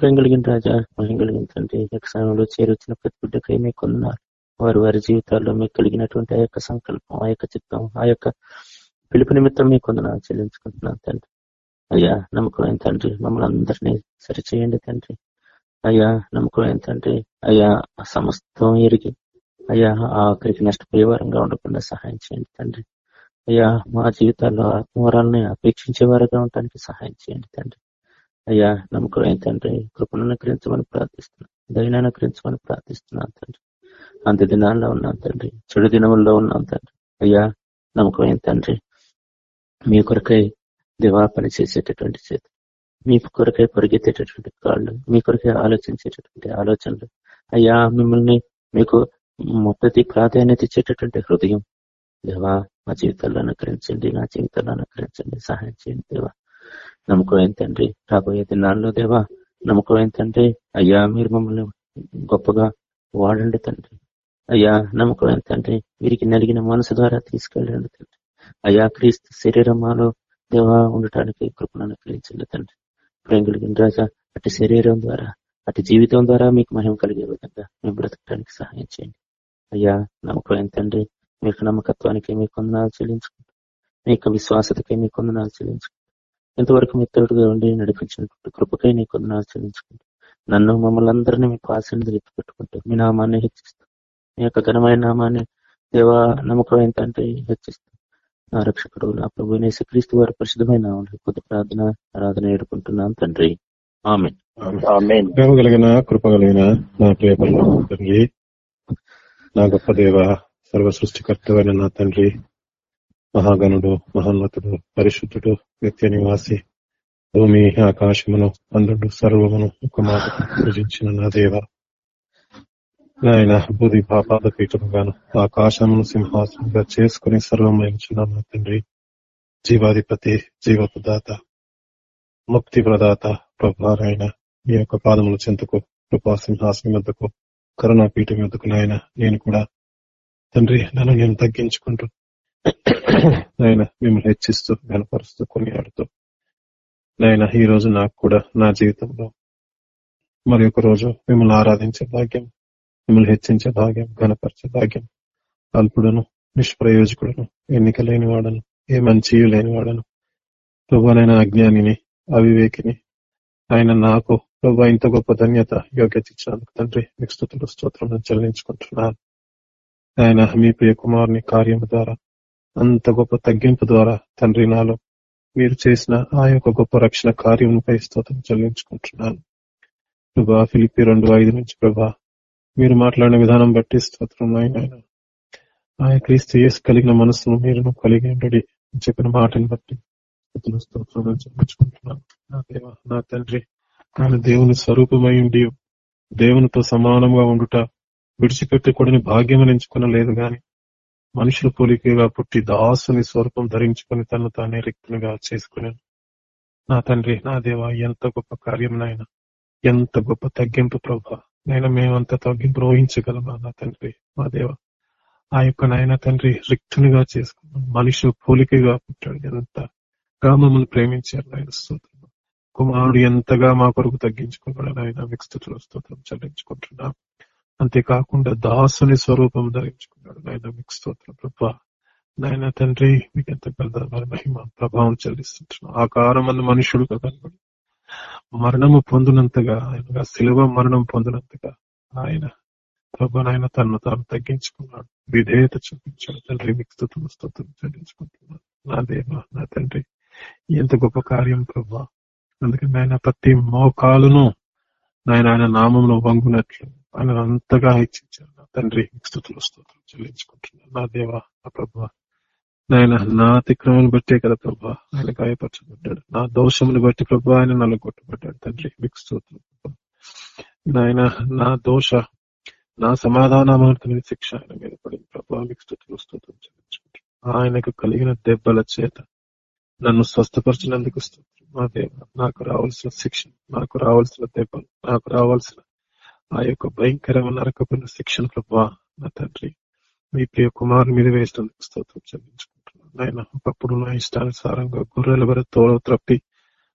D: ప్రేమ రాజా మహిం తండ్రి యక్షణంలో చేరొచ్చిన ప్రతి బిడ్డకై మీకు కొన్నారు వారు వారి జీవితాల్లో మీకు కలిగినటువంటి ఆ యొక్క సంకల్పం ఆ యొక్క చిత్తం ఆ యొక్క పిలుపు నిమిత్తం మీకు కొందరు చెల్లించుకుంటున్నాను తండ్రి. అయ్యా నమ్మకమైన తండ్రి మమ్మల్ని అందరినీ సరిచేయండి తండ్రి. అయ్యా నమ్మకమైన తండ్రి అయ్యా సమస్తం ఎరిగి అయ్యా ఆఖరికి నష్టపోయే వారంగా ఉండకుండా సహాయం చేయండి తండ్రి. అయ్యా మా జీవితాల్లో ఆత్మవరాలని అపేక్షించే వారుగా ఉండడానికి సహాయం చేయండి తండ్రి. అయ్యా నమ్మకమైన తండ్రి కృపను అనుగ్రహించమని ప్రార్థిస్తున్నాను దయను అనుగ్రహించమని ప్రార్థిస్తున్నాను తండ్రి. అంత దినాల్లో ఉన్నాం తండ్రి చెడు దినముల్లో ఉన్నాం తండ్రి. అయ్యా నమ్మకమైన తండ్రి మీ కొరకై దివా పని చేసేటటువంటి చేతి. మీ కొరకై పరిగెత్తేటటువంటి కాళ్ళు మీ కొరకై ఆలోచించేటటువంటి ఆలోచనలు. అయ్యా మిమ్మల్ని మీకు మొదటి ప్రాధాన్యత ఇచ్చేటటువంటి హృదయం. దేవా మా జీవితాల్లో అనుకరించండి నా జీవితాల్లో అనుకరించండి సహాయం చేయండి దేవా. నమ్మకం తండ్రి రాబోయే దినాల్లో దేవా నమ్మకం ఏంటంటే అయ్యా మీరు మమ్మల్ని గొప్పగా వాడండి తండ్రి. అయ్యా నమ్మకం ఏంటంటే వీరికి నలిగిన మనసు ద్వారా తీసుకెళ్ళండి తండ్రి. అయ్యా క్రీస్తు శరీరం మాలో దేవా ఉండటానికి కృపను అనుగ్రహించండి తండ్రి. ప్రేమ కలిగిన రాజా అటు శరీరం ద్వారా అటు జీవితం ద్వారా మీకు మహిమ కలిగే విధంగా మేము బ్రతకడానికి సహాయం చేయండి. అయ్యా నమ్మకం తండ్రి మీకు నమ్మకత్వానికి మీ కొందనాలు చెల్లించుకుంటాం మీ యొక్క విశ్వాసతకై మీ కొందనాలు చెల్లించుకుంటాం ఇంతవరకు మీ తోడుగా ఉండి నడిపించినటువంటి కృపకై నీ కొందనాలు చెల్లించుకుంటాం నన్ను మమ్మల్ని అందరినీ మీకు పాసని పెట్టుకుంటూ మీ నామాన్ని హెచ్చిస్తాం మీ యొక్క ఘనమైన నామాన్ని దేవా నమ్మకం ఏంటంటే హెచ్చిస్తాం రక్షకుడు నా ప్రభు క్రీస్తు వారి పరిశుద్ధమైన నామములో కొద్ది ప్రార్థన ఆరాధన ఏడుకుంటున్నాను తండ్రి. ఆమె
A: ఆమేన్.
E: ప్రేమ కలిగిన కృప కలిగిన నా తండ్రి నా గొప్ప దేవ సర్వ సృష్టికర్తమైన నా తండ్రి మహాగణుడు మహోన్నతుడు పరిశుద్ధుడు నిత్య నివాసి భూమి ఆకాశమును అందుడు సర్వమును ఒక మాట సృజించిన నా దేవ. నాయన బుద్ధి పాపాద పీఠముగాను ఆకాశమును సింహాసనంగా చేసుకుని సర్వమయించిన తండ్రి జీవాధిపతి జీవపుదాత ముక్తి ప్రదాత ప్రభారాయణ మీ యొక్క పాదముల చెంతకు కృపా సింహాసనం వద్దకు కరుణా పీఠం వద్దకు నాయన నేను కూడా తండ్రి నన్ను నేను తగ్గించుకుంటూ నాయన మిమ్మల్ని హెచ్చిస్తూ ఘనపరుస్తూ కొనియాడుతూ నాయన ఈ రోజు నాకు కూడా నా జీవితంలో మరి ఒక రోజు మిమ్మల్ని ఆరాధించే భాగ్యం మిమ్మల్ని హెచ్చించే భాగ్యం ఘనపరిచే భాగ్యం అల్పుడను నిష్ప్రయోజకుడను ఎన్నిక లేని వాడను ఏ మంచి లేని వాడను ప్రభునైన అజ్ఞానిని అవివేకిని ఆయన నాకు ప్రభు ఇంత గొప్ప ధన్యత యోగ్యత ఇచ్చినందుకు తండ్రి మీకు స్థుతులు స్తోత్రం చెల్లించుకుంటున్నాను. ఆయన మీ ప్రియ కుమారుని కార్యం ద్వారా అంత గొప్ప తగ్గింపు ద్వారా తండ్రి నాలో మీరు చేసిన ఆ యొక్క గొప్ప రక్షణ కార్యంపై స్తోత్రం చెల్లించుకుంటున్నాను. ప్రభా ఫిలిపి రెండు ఐదు నుంచి ప్రభా మీరు మాట్లాడిన విధానం బట్టి స్తోత్రం ఆయన ఆయన క్రీస్తు యేసు కలిగిన మనసును మీరు కలిగి ఉండడి చెప్పిన మాటని బట్టి స్తోత్రం నా దేవ నా తండ్రి ఆయన దేవుని స్వరూపమై ఉండి దేవునితో సమానంగా ఉండుట విడిచిపెట్టకూడని భాగ్యం ఎంచుకునలేదు గాని మనుషుల పోలికగా పుట్టి దాసుని స్వరూపం ధరించుకుని తను తానే రిక్తునిగా చేసుకున్నాను నా తండ్రి నా దేవ ఎంత గొప్ప కార్యం నాయన. ఎంత గొప్ప తగ్గింపు ప్రభా. నేను మేమంతా తగ్గింపు రోహించగలమా నా తండ్రి? మా దేవ ఆ యొక్క నాయన తండ్రి రిక్తునిగా చేసుకున్నాం మనిషి పోలికగా పుట్టాడు ఎంత మమ్మల్ని ప్రేమించారు ఆయన స్తోత్రం కుమారుడు ఎంతగా మా కొరకు తగ్గించుకున్నాడు ఆయన మీకు స్తోత్రం చెల్లించుకుంటున్నాం. అంతేకాకుండా దాసుని స్వరూపం ధరించుకున్నాడు నాయన మీకు స్తోత్రం. ప్రభా నాయన తండ్రి మీకు ఎంత పెద్ద మహిమ ప్రభావం చెల్లిస్తుంటున్నాం. ఆకారం అన్న మనుషుడు కనబడి మరణము పొందినంతగా ఆయన శిలువ మరణం పొందినంతగా ఆయన ప్రభా నాయన తను తాను తగ్గించుకున్నాడు. విధేయత చూపించాడు. తండ్రి మీకు స్థుతులు స్తోత్రం చెల్లించుకుంటున్నాను. నా దేవ నా తండ్రి ఎంత గొప్ప కార్యం ప్రభా. అందుకని ఆయన ప్రతి మోకాలును నాయన ఆయన నామంలో వంగునట్లు ఆయన అంతగా హెచ్చించాడు నా తండ్రి స్థుతులు స్తోత్రం చెల్లించుకుంటున్నాను. నా దేవ నా ప్రభా నాయన నా అతిక్రమను బట్టే కదా ప్రభా ఆయన గాయపరచబడ్డాడు. నా దోషమును బట్టి ప్రభా ఆయన నల్లగొట్టబడ్డాడు తండ్రి మీకు స్తోత్రం. నాయన నా దోష నా సమాధానమైన శిక్ష ఆయన మీద పడింది. ప్రభా మీకు స్థుతులు స్తోత్రం ఆయనకు కలిగిన దెబ్బల చేత నన్ను స్వస్థపరిచినందుకు స్తోత్రం. మా దేవ నాకు రావాల్సిన శిక్షణ నాకు రావాల్సిన దెబ్బలు నాకు రావాల్సిన ఆ యొక్క భయంకరమైన నరకమైన శిక్షణ ప్రభా నా తండ్రి మీ ప్రియ కుమారు మీద వేసినందుకు స్తోత్రం చెల్లించు. ఆయన ఒకప్పుడు నా ఇష్టానుసారంగా గొర్రెల వరకు తోడ త్రప్పి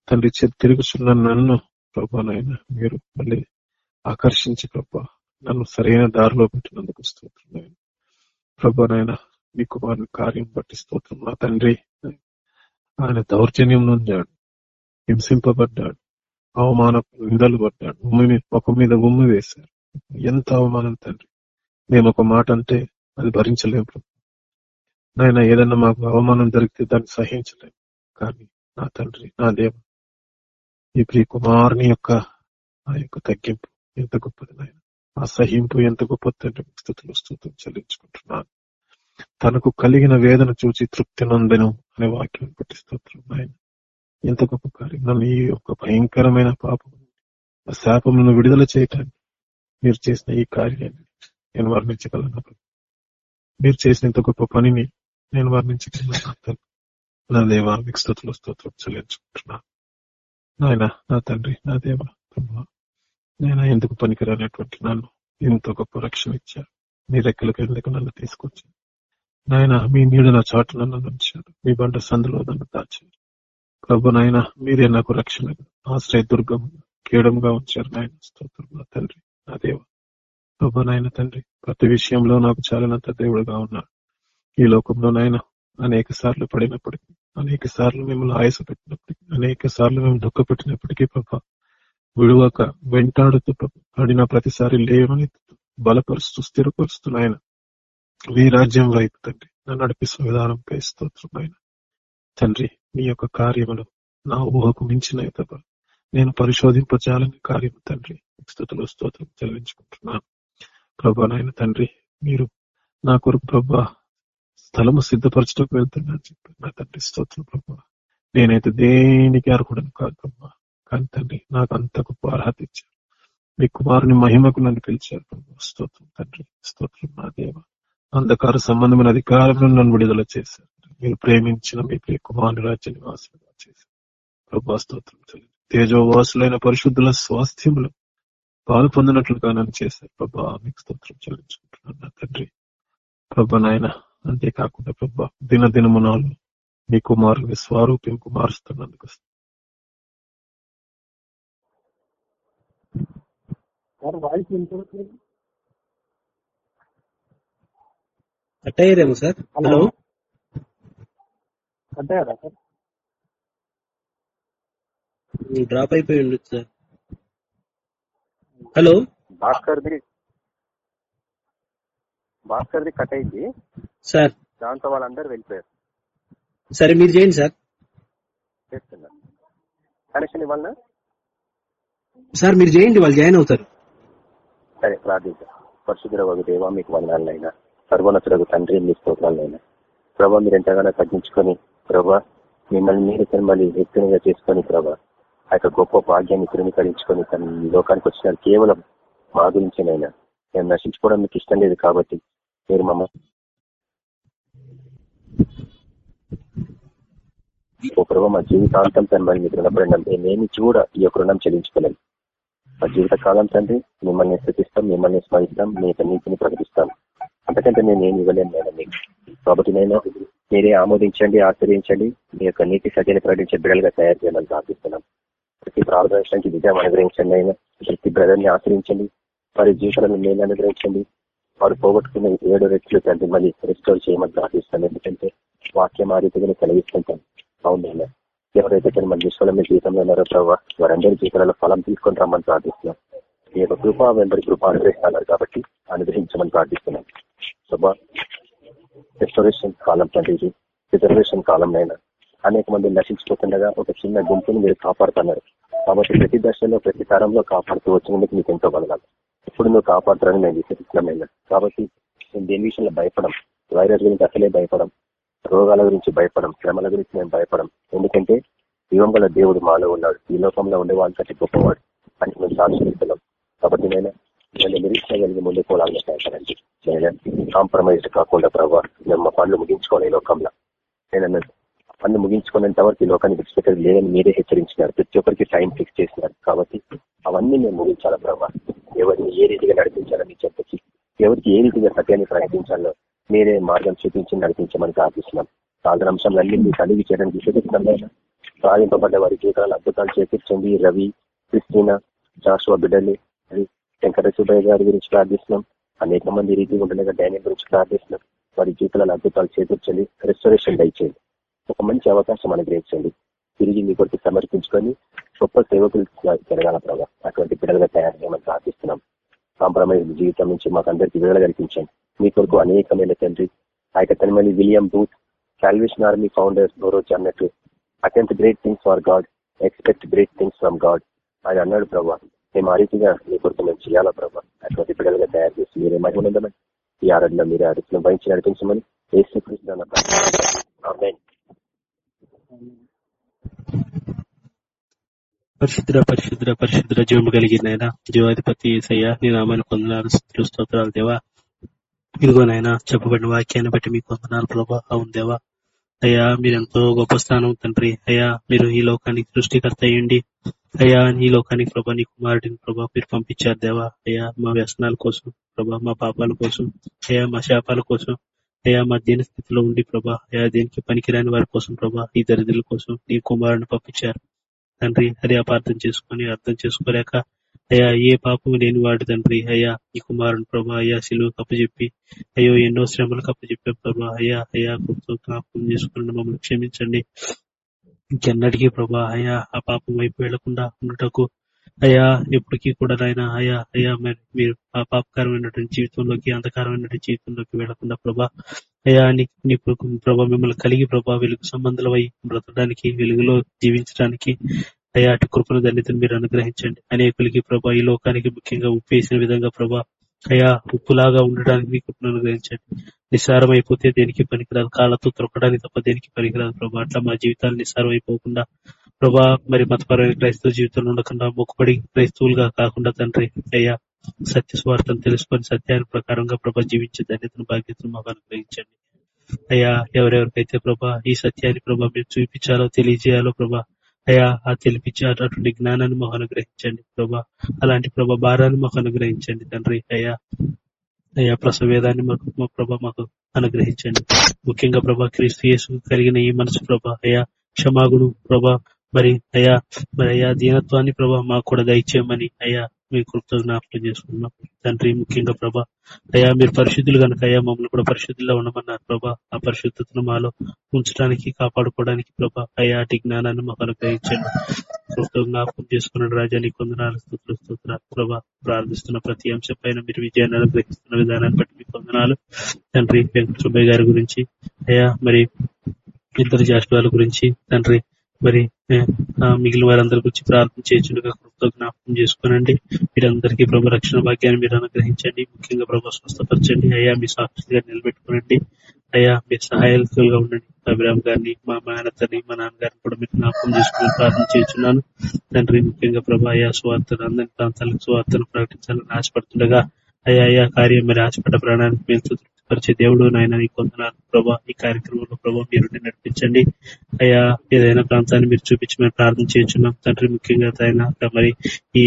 E: తండ్రి తిరుగుచున్న నన్ను ప్రభా నాయన మీరు మళ్ళీ ఆకర్షించి ప్రభా నన్ను సరైన దారిలో పెట్టినందుకు స్తోత్రం నాయన. ప్రభా నాయన మీ కుమారుని కార్యం బట్టి స్తోత్రం నా తండ్రి. ఆయన దౌర్జన్యం నొందాడు హింసింపబడ్డాడు అవమాన నిందలు పడ్డాడు ఉమ్మి ముఖం మీద ఉమ్మి వేశారు. ఎంత అవమానం తండ్రి. మేము ఒక మాట అంటే అది భరించలేము నాయన ఏదన్నా మాకు అవమానం జరిగితే దాన్ని సహించలేము కానీ నా తండ్రి నా దేవ ఈ ప్రియ కుమారుని యొక్క ఆ యొక్క తగ్గింపు ఎంత గొప్పది నాయన. ఆ సహింపు ఎంత గొప్ప తండ్రి స్థుతులు స్థుతులు చెల్లించుకుంటున్నాను. తనకు కలిగిన వేదన చూచి తృప్తి నందను అనే వాక్యం పట్టి స్తోత్రం ఆయన ఎంత గొప్ప కార్యం. నన్ను ఈ యొక్క భయంకరమైన పాపం ఆ శాపములను విడుదల చేయటానికి మీరు చేసిన ఈ కార్యాన్ని నేను వర్ణించగలను మీరు చేసిన ఇంత గొప్ప పనిని నేను వర్ణించగలను నా దేవా మీకు స్తోత్రులు స్తోత్రం చెల్లించుకుంటున్నాను నాయన నా తండ్రి నా దేవ నేను ఎందుకు పనికిరానటువంటి నన్ను ఎంతో గొప్ప రక్షణ ఇచ్చారు? మీ రెక్కలకు ఎందుకు నన్ను తీసుకొచ్చారు? నాయన మీ నీడ నా చాటు నన్ను ఉంచారు. మీ బండ సందులో నన్ను దాచారు. ప్రభు నాయన మీరే నాకు రక్షణ ఆశ్రయ దుర్గం కీడంగా ఉంచారు. నాయన స్తోత్రం నా తండ్రి నా దేవ. ప్రభు నాయన తండ్రి ప్రతి విషయంలో నాకు చాలినంత దేవుడుగా ఉన్నాడు. ఈ లోకంలో నాయన అనేక సార్లు పడినప్పటికీ అనేక సార్లు మిమ్మల్ని ఆయాస పెట్టినప్పటికీ అనేక సార్లు మేము దుఃఖ పెట్టినప్పటికీ ప్రభా విడువక వెంటాడుతూ పడిన ప్రతిసారి లేవని బలపరుస్తూ స్థిరపరుస్తూ నాయన మీ రాజ్యం వైపు తండ్రి నన్ను నడిపిస్తున్న విధానంపై స్తోత్రం ఆయన తండ్రి మీ యొక్క కార్యములు నా ఊహకు మించిన తప్ప నేను పరిశోధింపజాలని కార్యం తండ్రి స్థుతులు స్తోత్రం చెల్లించుకుంటున్నాను. ప్రభా నాయన తండ్రి మీరు నా కొరకు ప్రభా స్థలము సిద్ధపరచడానికి వెళ్తున్నాను చెప్పి నా తండ్రి స్తోత్రం ప్రభా. నేనైతే దేనికి అర్హుడను కాదు ప్రభా కానీ తండ్రి నాకు అంత గొప్ప అర్హత ఇచ్చారు. మీ కుమారుని మహిమకు నన్ను పిలిచారు ప్రభా. స్తోత్రం తండ్రి స్తోత్రం నా దేవ. అంధకార సంబంధమైన అధికారులను నన్ను విడుదల చేశారు. మీరు ప్రేమించిన మీ ప్రియ కుమారుని రాజ్య నివాసులుగా చేశారు. ప్రభా స్తోత్రం తండ్రి తేజోవాసులైన పరిశుద్ధుల స్వాస్థ్యములు పాలు పొందినట్లుగా నన్ను చేశారు. ప్రభా మీకు స్తోత్రం చెల్లించుకుంటున్నాను నా తండ్రి. ప్రభా నాయన అంతేకాకుండా ప్రభా దిన దినమునాలు మీ కుమారుని స్వరూపింపు మారుస్తున్నందుకు
B: కట్ అయ్యారేమో సార్. హలో.
C: కట్టారా సార్?
B: డ్రాప్ అయిపోయి ఉండొచ్చు సార్. హలో.
A: భాస్కర్ది భాస్కర్ది కట్ అయింది.
B: సార్.
A: దాంతో వాళ్ళందరూ వెళ్ళిపోయారు.
B: సరే మీరు చేయండి సార్.
A: కనెక్షన్ ఇవ్వాలనా?
B: సార్ మీరు చేయండి వాళ్ళు జాయిన్ అవుతారు.
A: సరే ప్రార్థించాం. పరిశుద్ధ ఒక దేవ మీకు వందనాలైనా సర్వోన్నతులకు తండ్రి మీ స్తోత్రాలైనా ప్రభా మీరు ఎంతగానో తగ్గించుకొని ప్రభా మిమ్మల్ని మీరు మళ్ళీ వ్యక్తినిగా చేసుకొని ప్రభా ఆ యొక్క గొప్ప భాగ్యాన్ని తృణీకరించుకొని తన లోకానికి వచ్చినారు. కేవలం మా గురించేనైనా. మేము నశించుకోవడం మీకు ఇష్టం లేదు కాబట్టి మీరు మమ్మల్ని ఓ మా జీవితాంతం తండ్రి మీకు రుణపడినాం నేను కూడా ఈ యొక్క రుణం చెల్లించుకోలేము మా జీవిత కాలం తండ్రి మిమ్మల్ని స్థితిస్తాం మిమ్మల్ని స్మరిస్తాం మీ యొక్క నీతిని ప్రకటిస్తాం. అంతకంటే నేను ఏమి ఇవ్వలేను నేను మీకు. కాబట్టి నేను మీరే ఆమోదించండి ఆశ్రయించండి మీ యొక్క నీతి సత్యాన్ని ప్రకటించే బిడ్డలుగా తయారు చేయాలని ప్రార్థిస్తున్నాం. ప్రతి ప్రార్థించడానికి విజయం అనుగ్రహించండి అయినా ప్రతి బ్రదర్ని ఆశ్రయించండి వారి జీవితాలను నేను అనుగ్రహించండి. వారు పోగొట్టుకున్న ఏడు రెట్లు తండ్రి మళ్ళీ రెస్టోర్ చేయమని ప్రార్థిస్తాను. ఎందుకంటే వాక్యం ఆ రీతిగా కలిగిస్తుంటాను అవునైనా ఎవరైతే మన విశ్వల జీవితంలో ఉన్నారో ప్రభావ వారందరి జీవితాలలో ఫలం తీసుకొని రమ్మని ప్రార్థిస్తున్నాం. ఈ యొక్క కృప వెంబడి కృప అనుగ్రహిస్తున్నారు కాబట్టి అనుగ్రహించమని ప్రార్థిస్తున్నాం. శుభ రెస్టోరేషన్ కాలం తండ్రి రిజర్వేషన్ రిజర్వేషన్ కాలంలో అనేక మంది నశించిపోతుండగా ఒక చిన్న గుంపును మీరు కాపాడుతున్నారు. కాబట్టి ప్రతి దశలో ప్రతి తరంలో కాపాడుతూ వచ్చినందుకు మీకు ఎంతో బలగాలి. ఇప్పుడు నువ్వు కాపాడుతారని మేము విశ్వసిస్తున్నామైనా కాబట్టి మేము దేని విషయంలో భయపడం వైరస్ గురించి అసలే భయపడం రోగాల గురించి భయపడం శ్రమల గురించి మేము భయపడం. ఎందుకంటే జీవం గల దేవుడు మాలో ఉన్నాడు. ఈ లోకంలో ఉండే వాళ్ళకంటే గొప్పవాడు అని మేము సాక్షిస్తున్నాం కాబట్టి నేను నన్ను నిరీక్షణ ముందు పోలాలని సహాయపడండి నేను కాంప్రమైజ్ కాకుండా ప్రభావ మేము మా పనులు ముగించుకోవాలి ఈ లోకంలో. నేను పనులు ముగించుకునేంత వరకు ఈ లోకాన్ని విడిచిపెట్టేది లేదని మీరే హెచ్చరించినారు. ప్రతి ఒక్కరికి టైం ఫిక్స్ చేసినారు. కాబట్టి అవన్నీ మేము ముగించాలా ప్రభావ ఎవరిని ఏ రీతిగా నడిపించాలని చెప్పి ఎవరికి ఏ రీతిగా సత్యాన్ని ప్రకటించాలో మీరే మార్గం చూపించి నడిపించమని ప్రార్థిస్తున్నాం. సాధన అంశాలన్నీ మీ కలిగి చేయడానికి చూపిస్తున్నాం సాధింపబడ్డ వారి జీవితాలు అద్భుతాలు చేపించండి రవి క్రిస్టీనా జాషువా బిడ్డలు శంకర సుబ్బయ్య గారి గురించి ప్రార్థిస్తున్నాం. అనేక మంది రీతి ఉండలేక డానియల్ గురించి ప్రార్థిస్తున్నాం. వారి జీవితాలను అద్భుతాలు చేపించండి రెస్టరేషన్ దయచేయండి. ఒక మంచి అవకాశం అనుగ్రహించండి తిరిగి మీ కొరకు సమర్పించుకొని గొప్ప సేవకులు జరగాల ప్రభావ అటువంటి బిడ్డలుగా తయారు చేయమని ప్రార్థిస్తున్నాం. కాంప్రమైజ్ జీవితం నుంచి మాకు అందరికీ విడుదల కల్పించండి మీ కొరకు అనేకమైన తండ్రి ఆ యొక్క తనమల్లి William Booth Salvation Army founders రోజు అన్నట్టు attempt great things for God expect great things from God ఆయన అన్నాడు ప్రభా. మేము ఆ రీతిగా మీ కొరకు మేము చేయాలా ప్రభా? అటువంటి బిడ్డలుగా తయారు చేసి మీరే మహిమనుందమని ఈ ఆరాధన మీరే ఆరోగ్యం భయించి నడిపించమని ఏసుకృష్ణ
B: పరిశుద్ర పరిశుద్ర పరిశుద్ర జీవము కలిగిన ఆయన జీవాధిపతి ఏసయ్య నీ నామాన్ని పొందనాలు స్థుతులు స్తోత్రాలు దేవా. ఇదిగోనైనా చెప్పబడిన వాక్యాన్ని బట్టి మీకు వందనాలు ప్రభా అవును దేవా. అయ్యా మీరు ఎంతో గొప్ప స్థానం తండ్రి. అయ్యా మీరు ఈ లోకానికి సృష్టికర్త అయ్యండి. అయ్యా ఈ లోకానికి ప్రభా నీ కుమారుడిని ప్రభా మీరు పంపించారు దేవా. అయ్యా మా వ్యసనాల కోసం ప్రభా మా పాపాల కోసం. అయ్యా మా శాపాల కోసం. అయ్యా మా దీన స్థితిలో ఉండి ప్రభా అయ్యా దేనికి పనికిరాని వారి కోసం ప్రభా ఈ దరిద్రుల కోసం నీ కుమారుని పంపించారు. తండ్రి అది అపార్థం చేసుకొని అర్థం చేసుకోలేక అయ్యా ఏ పాపం లేని వాడు తండ్రి అయ్యా ఈ కుమారుని ప్రభా అయ్యా సిలువ కప్పచెప్పి అయ్యో ఎన్నో శ్రమలు కప్పచెప్పే ప్రభా అయ్యా అయ్యా కృపతో జ్ఞాపకం చేసుకుని మమ్మల్ని క్షమించండి. ఇంకెన్నటికీ ప్రభా అయ్యా ఆ పాపం వైపు వెళ్ళకుండా ఉండటకు అయ్యా ఎప్పటికీ కూడా నాయన అయ్యా అయ్యా మీరు ఆ పాపకరమైనటువంటి జీవితంలోకి అంధకారమైనటువంటి జీవితంలోకి వెళ్ళకుండా ప్రభా. అయ్యా నీ- ప్రభా మిమ్మల్ని కలిగి ప్రభా వెలుగు సంబంధులమై బ్రతకడానికి వెలుగులో జీవించడానికి అయ్యా అటు కృపణ ధన్యతను మీరు అనుగ్రహించండి. అనేకులకి ప్రభా ఈ లోకానికి ముఖ్యంగా ఉప్పు వేసిన విధంగా ప్రభా. అయ్యా ఉప్పులాగా ఉండడానికి మీ కృపను అనుగ్రహించండి. నిస్సారం అయిపోతే దేనికి పనికిరాదు. కాళ్ళతో త్రొక్కడానికి తప్ప దేనికి పనికిరాదు ప్రభా. అట్లా మా జీవితాలు నిస్సారం అయిపోకుండా ప్రభా మరి మతపరమైన క్రైస్తవ జీవితంలో ఉండకుండా మొక్కుబడి క్రైస్తవులుగా కాకుండా తండ్రి అయ్యా సత్య స్వార్థం తెలుసుకొని సత్యాన్ని ప్రకారంగా ప్రభా జీవించే ధన్యతను బాధ్యతను మాకు అనుగ్రహించండి. అయ్యా ఎవరెవరికైతే ప్రభా ఈ సత్యాన్ని ప్రభా మీరు చూపించాలో తెలియజేయాలో ప్రభా అయ్యా ఆ తెలిపించే అటువంటి జ్ఞానాన్ని మాకు అనుగ్రహించండి ప్రభా. అలాంటి ప్రభా భారాన్ని మాకు అనుగ్రహించండి తండ్రి అయ్యా. అయ్యా ప్రసవేదాన్ని మాకు మా ప్రభా మాకు అనుగ్రహించండి. ముఖ్యంగా ప్రభా క్రీస్తు యేసు కలిగిన ఈ మనసు ప్రభా అయ్యా క్షమాగుడు ప్రభా మరి అయ్యా మరి అయ్యా దీనత్వాన్ని ప్రభా మాకు కూడా దయచేయమని అయ్యా మీ కృప్తో జ్ఞాపకం చేసుకున్నాం తండ్రి ముఖ్యంగా ప్రభా అయ్యా మీరు పరిశుద్ధులు కనుక అయ్యా మమ్మల్ని కూడా పరిశుద్ధుల్లో ఉండమన్నారు ప్రభా. ఆ పరిశుద్ధతను మాలో ఉంచడానికి కాపాడుకోవడానికి ప్రభా అయ్యా అటు జ్ఞానాన్ని మాకు అనుగ్రహించండి. కృప్తో జ్ఞాపకం చేసుకున్న రాజాని కొందనాలు స్థుతులు స్తోత్ర ప్రభా ప్రార్థిస్తున్న ప్రతి అంశం పైన మీరు విజయాన్ని అనుగ్రహిస్తున్న విధానాన్ని బట్టి మీ కొందనాలు తండ్రి వెంకట గారి గురించి అయ్యా మరి ఇద్దరు జాషువాల గురించి తండ్రి మరి మిగిలిన వారందరి గురించి ప్రార్థన చేయించుగా కృపతో జ్ఞాపకం చేసుకోనండి. మీరందరికీ ప్రభు రక్షణ భాగ్యాన్ని మీరు అనుగ్రహించండి. ముఖ్యంగా ప్రభు స్వస్థపరచండి. అయ్యా మీ సాక్షిగా నిలబెట్టుకోనండి. అయ్యా మీరు సహాయకులుగా ఉండండి. అభిరామ్ గారిని మా మేనతని మా నాన్నగారిని కూడా మీరు జ్ఞాపకం చేసుకుని ప్రార్థన చేస్తున్నాను తండ్రి ముఖ్యంగా ప్రభా అయ్యా స్వార్థను అందరి ప్రాంతాలకు స్వార్థను ప్రకటించాలని ఆశపడుతుండగా అయ్యా అయ్యా కార్యం మరి ఆశపడ్డ ప్రాణానికి మేము పరిచే దేవుడు నాయన నీ కొందనాలు ప్రభా ఈ కార్యక్రమంలో ప్రభా మీరు నడిపించండి. అయ్యా ఏదైనా ప్రాంతాన్ని మీరు చూపించి మేము ప్రార్థన చేయించున్నాం. తండ్రి ముఖ్యంగా ఆయన మరి ఈ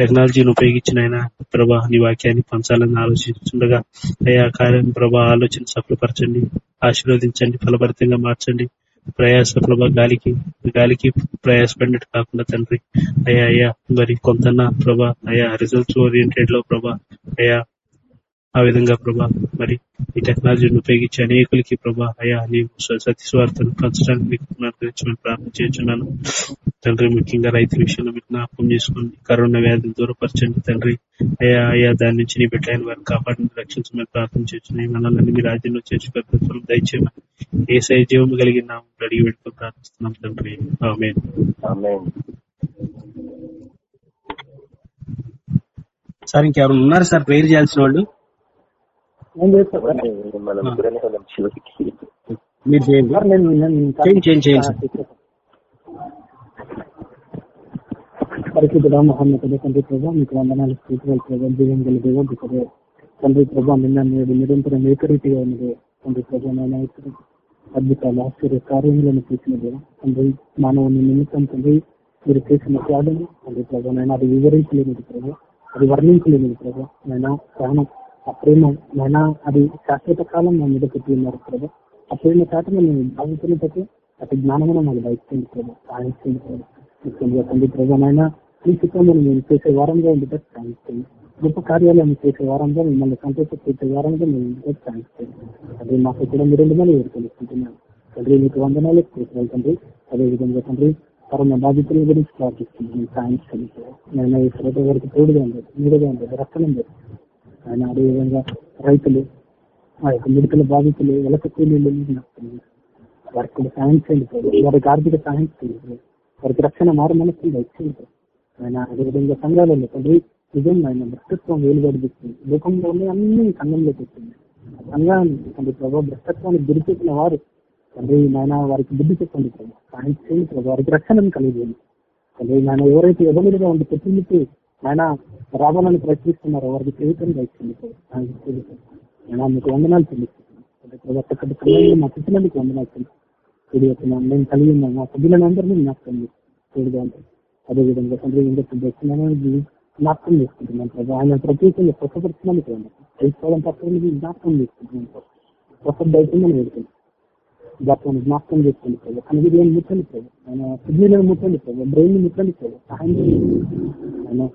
B: టెక్నాలజీని ఉపయోగించిన ఆయన ప్రభా నీ వాక్యాన్ని పంచాలని ఆలోచిస్తుండగా అయ్యా కార్యం ప్రభా ఆలోచన సఫలపరచండి ఆశీర్వదించండి ఫలభరితంగా మార్చండి. ప్రయాస ప్రభా గాలికి గాలికి ప్రయాసపడినట్టు కాకుండా తండ్రి. అయ్యా అయ్యా మరి కొంత ప్రభా అయ్యా రిజల్ట్స్ ఓరియంటెడ్లో ప్రభా అయ్యా ఆ విధంగా ప్రభా మరి ఈ టెక్నాలజీని ఉపయోగించి అనేకులకి ప్రభా అయ్యా నీవు స- సత్య స్వార్థను పంచడానికి మీకు ప్రార్థన చేస్తున్నాను తండ్రి ముఖ్యంగా రైతు విషయంలో మీరు జ్ఞాపకం చేసుకోండి. కరోనా వ్యాధిని దూరపరచండి తండ్రి. అయ్యా అయ్యా దాని నుంచి నీ బిడ్డ వారిని కాపాడిని రక్షించమని ప్రార్థన చేస్తున్నాయి మనల్ని మీ రాజ్యంలో చేర్చి పెద్దలు దయచేయమని ఏ సై జీవం కలిగిన అడిగి పెట్టుకుని ప్రార్థిస్తున్నాం తండ్రి. ఆమేన్.
A: ఆమేన్.
B: సార్ ఇంకెవరు ఉన్నారు సార్? ప్రేర్ చేయాల్సిన వాళ్ళు?
C: చేస్తారు
A: అంటే మనం వాళ్ళం చివరికి.
B: మీరు చేయండి.
C: నేను నేను. పరిశుద్ధుడ మహోన్నతుడ తండ్రి ప్రభా మీకు వందనాలు జీవం తండ్రి నిన్న నేడు నిరంతరం ఏకరీతిగా ఉన్నది తండ్రి ప్రభా నాయన ఇప్పుడు అద్భుతాలు ఆశ్చర్య కార్యములను చేసిన దేవ తండ్రి మానవుని నిమిత్తం తండ్రి మీరు చేసిన త్యాగము. తండ్రి ప్రభా నాయన అది వివరించలేనిది ప్రభా. అది వర్ణించలేనిది ప్రభా. నాయన సహనం ఆ ప్రేమ నాయన అది శాశ్వత కాలం మా మీద పెట్టి ఉన్నారు ప్రభా. ఆ ప్రేమ చాటను మేము భావించినట్టు అతి జ్ఞానమైన మాకు దయచేయండి ప్రభా. సాధించండి ప్రభా. ముఖ్యంగా తండ్రి ప్రభానైనా ఈ చిత్రంలో మేము చేసే వారంగా ఉండేటట్టు సాధిస్తుంది. గొప్ప కార్యాలను చేసే వారంగా మిమ్మల్ని సంతోషం చేసే వారంగా మేము ఉండేటట్టు సాధిస్తుంది. తండ్రి మాకు కూడా మీరు ఉండమని నేను తండ్రి మీకు వందనాలు కృతజ్ఞతలు తండ్రి. అదేవిధంగా తండ్రి కరోనా బాధితుల గురించి ప్రార్థిస్తుంది సాయం సాధించండి నేను ఈ శ్రోత వరకు తోడుగా ఉండదు మీరుగా ఉండదు రక్షణ ఆయన అదేవిధంగా రైతులు ఆ యొక్క మిడతల బాధితులు ఎలక కూలీలు వారికి కూడా సాయం చేయండి వారికి ఆర్థిక సాయం చేయండి వారికి రక్షణ మారు మనసులు ఇచ్చింది ఆయన అదేవిధంగా సంఘాలలో తండ్రి నిజం ఆయన భ్రష్టత్వం వేలుగడిపిస్తుంది లోకంలో ఉన్న అన్ని సంఘంలోకి వచ్చింది సంఘాన్ని తండ్రి ప్రభావ భ్రష్టత్వాన్ని గురిపెట్టిన వారు తండ్రి నాయన వారికి బుద్ధి చెప్పండి ప్రభావ సాయం చేయండి వారికి రక్షణను కలిగేయండి తండ్రి నాయన ఎవరైతే ఎవరిగా ఉండి పెట్టింది ఆయన రావాలని ప్రయత్నిస్తున్నారు. వారికి జీవితం ఇచ్చింది ఆయన మీకు వందనాలు చెల్లిస్తున్నాను. తండ్రి పిల్లలు అక్కడ మా పిల్లలకు వందనాలు చెల్లిస్తున్నాను. నేను కలిగి ఉన్నాను మా సభ్యులందరినీ జ్ఞాపకం తోడుగా అదేవిధంగా తండ్రి ఇంకొక దర్శనాన్ని జ్ఞాపకం చేసుకుంటున్నాను ప్రభు ఆయన ప్రత్యేకంగా స్వచ్ఛపరుచున్నాను క్రైస్తవం పక్కన జ్ఞాపకం చేసుకుంటున్నాను ప్రభు. స్వచ్ఛ దైత్యం వేడుకుంటాం దాన్ని జ్ఞాపకం చేసుకోండి ప్రభు. కనుక ముట్టండి ప్రభు. ఆయన కిడ్నీలను ముట్టండి ప్రభు. బ్రెయిన్ ముట్టండి ప్రభు. సహాయం చేయండి. ఆయన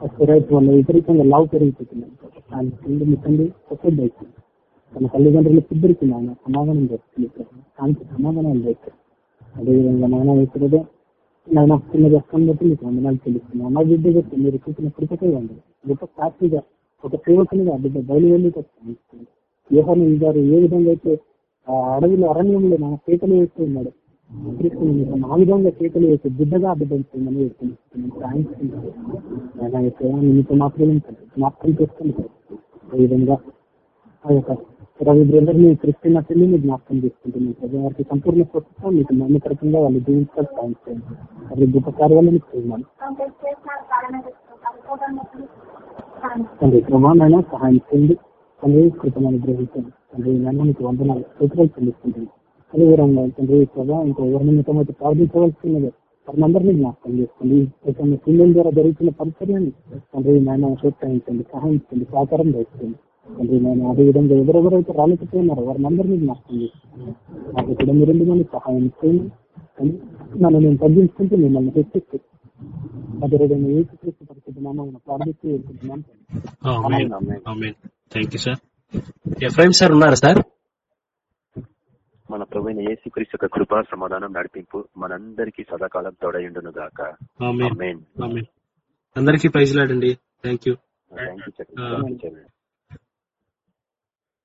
C: రైతు వల్ల విపరీతంగా లావు పెరిగిపోతున్నాను ప్రభు ఆయన కింద ముట్టండి స్వచ్ఛ అవుతుంది తన తల్లిదండ్రులు ఇద్దరికి నాయన సమాధానం చేస్తుంది ప్రభు ఆయనకి సమాధానాలు చేస్తారు అదేవిధంగా నాయన ఇక్కడే నాయన చిన్న వ్యక్తం బట్టి మీకు వందనాలు తెలుస్తున్నాను నా బిడ్డ చెప్తే మీరు చూసిన కృపకే ఉంది గొప్ప సాక్షిగా ఒక సేవకునిగా బిడ్డ బయలువెళ్ళి యోహన్ గారు ఏ విధంగా అయితే అడవిలో అరణ్యంలో నా పీటలు వేస్తూ ఉన్నాడు క్రీస్తుని మీకు ఆ విధంగా చేతలు వేసి బిడ్డగా ఆ బిడ్డ మాత్రమే జ్ఞాపకం చేసుకుని ఈ విధంగా ఆ యొక్క రవి బ్రదర్ని క్రిస్టియన్ మీరు జ్ఞాపకం చేసుకుంటున్నాను ప్రభు వారికి సంపూర్ణ స్వస్థత మీకు నమ్మకరకంగా వాళ్ళు జీవించాలి సాయం చేయండి అది గొప్ప కార్యాలను చేయాలి తండ్రి క్రమానైనా సహాయం చేయండి. తండ్రి కృతమని గ్రహించండి తండ్రి నన్ను మీకు వందనాలు సూత్రాలు చెల్లిస్తుంటాను అదే విధంగా తండ్రి ప్రభా ఇంకా ఎవరి నిమిత్తం అయితే ప్రార్థించవలసినది? వారినందరినీ జ్ఞాపకం చేసుకోండి ఏదైనా పిల్లల ద్వారా జరుగుతున్న పరిచర్యాన్ని తండ్రి నాయన ప్రోత్సహించండి సహాయించండి సహకారం చేస్తుంది తండ్రి నేను అదే విధంగా ఎవరెవరైతే రాలేకపోయినారో వారిని అందరినీ జ్ఞాపకం చేస్తున్నాను నాకు కూడా మీరు మంది సహాయం చేయండి. నన్ను నేను తగ్గించుకుంటూ మిమ్మల్ని హెచ్చిస్తూ అదే విధంగా ఏ క్రీస్తు పరిస్థితి నామం ప్రార్థిస్తూ వెళ్తున్నాను
B: thank you sir F I M sir ఉన్నారా సార్
A: మన ప్రభుత్వ ఏసు క్రీస్తు యొక్క కృపా సమాధానం నడిపింపు మనందరికీ సదాకాలం తోడయుండును గాక.
B: అందరికీ ప్రైజ్ లాడండి థ్యాంక్ యూ
A: థ్యాంక్ యూ చెప్పండి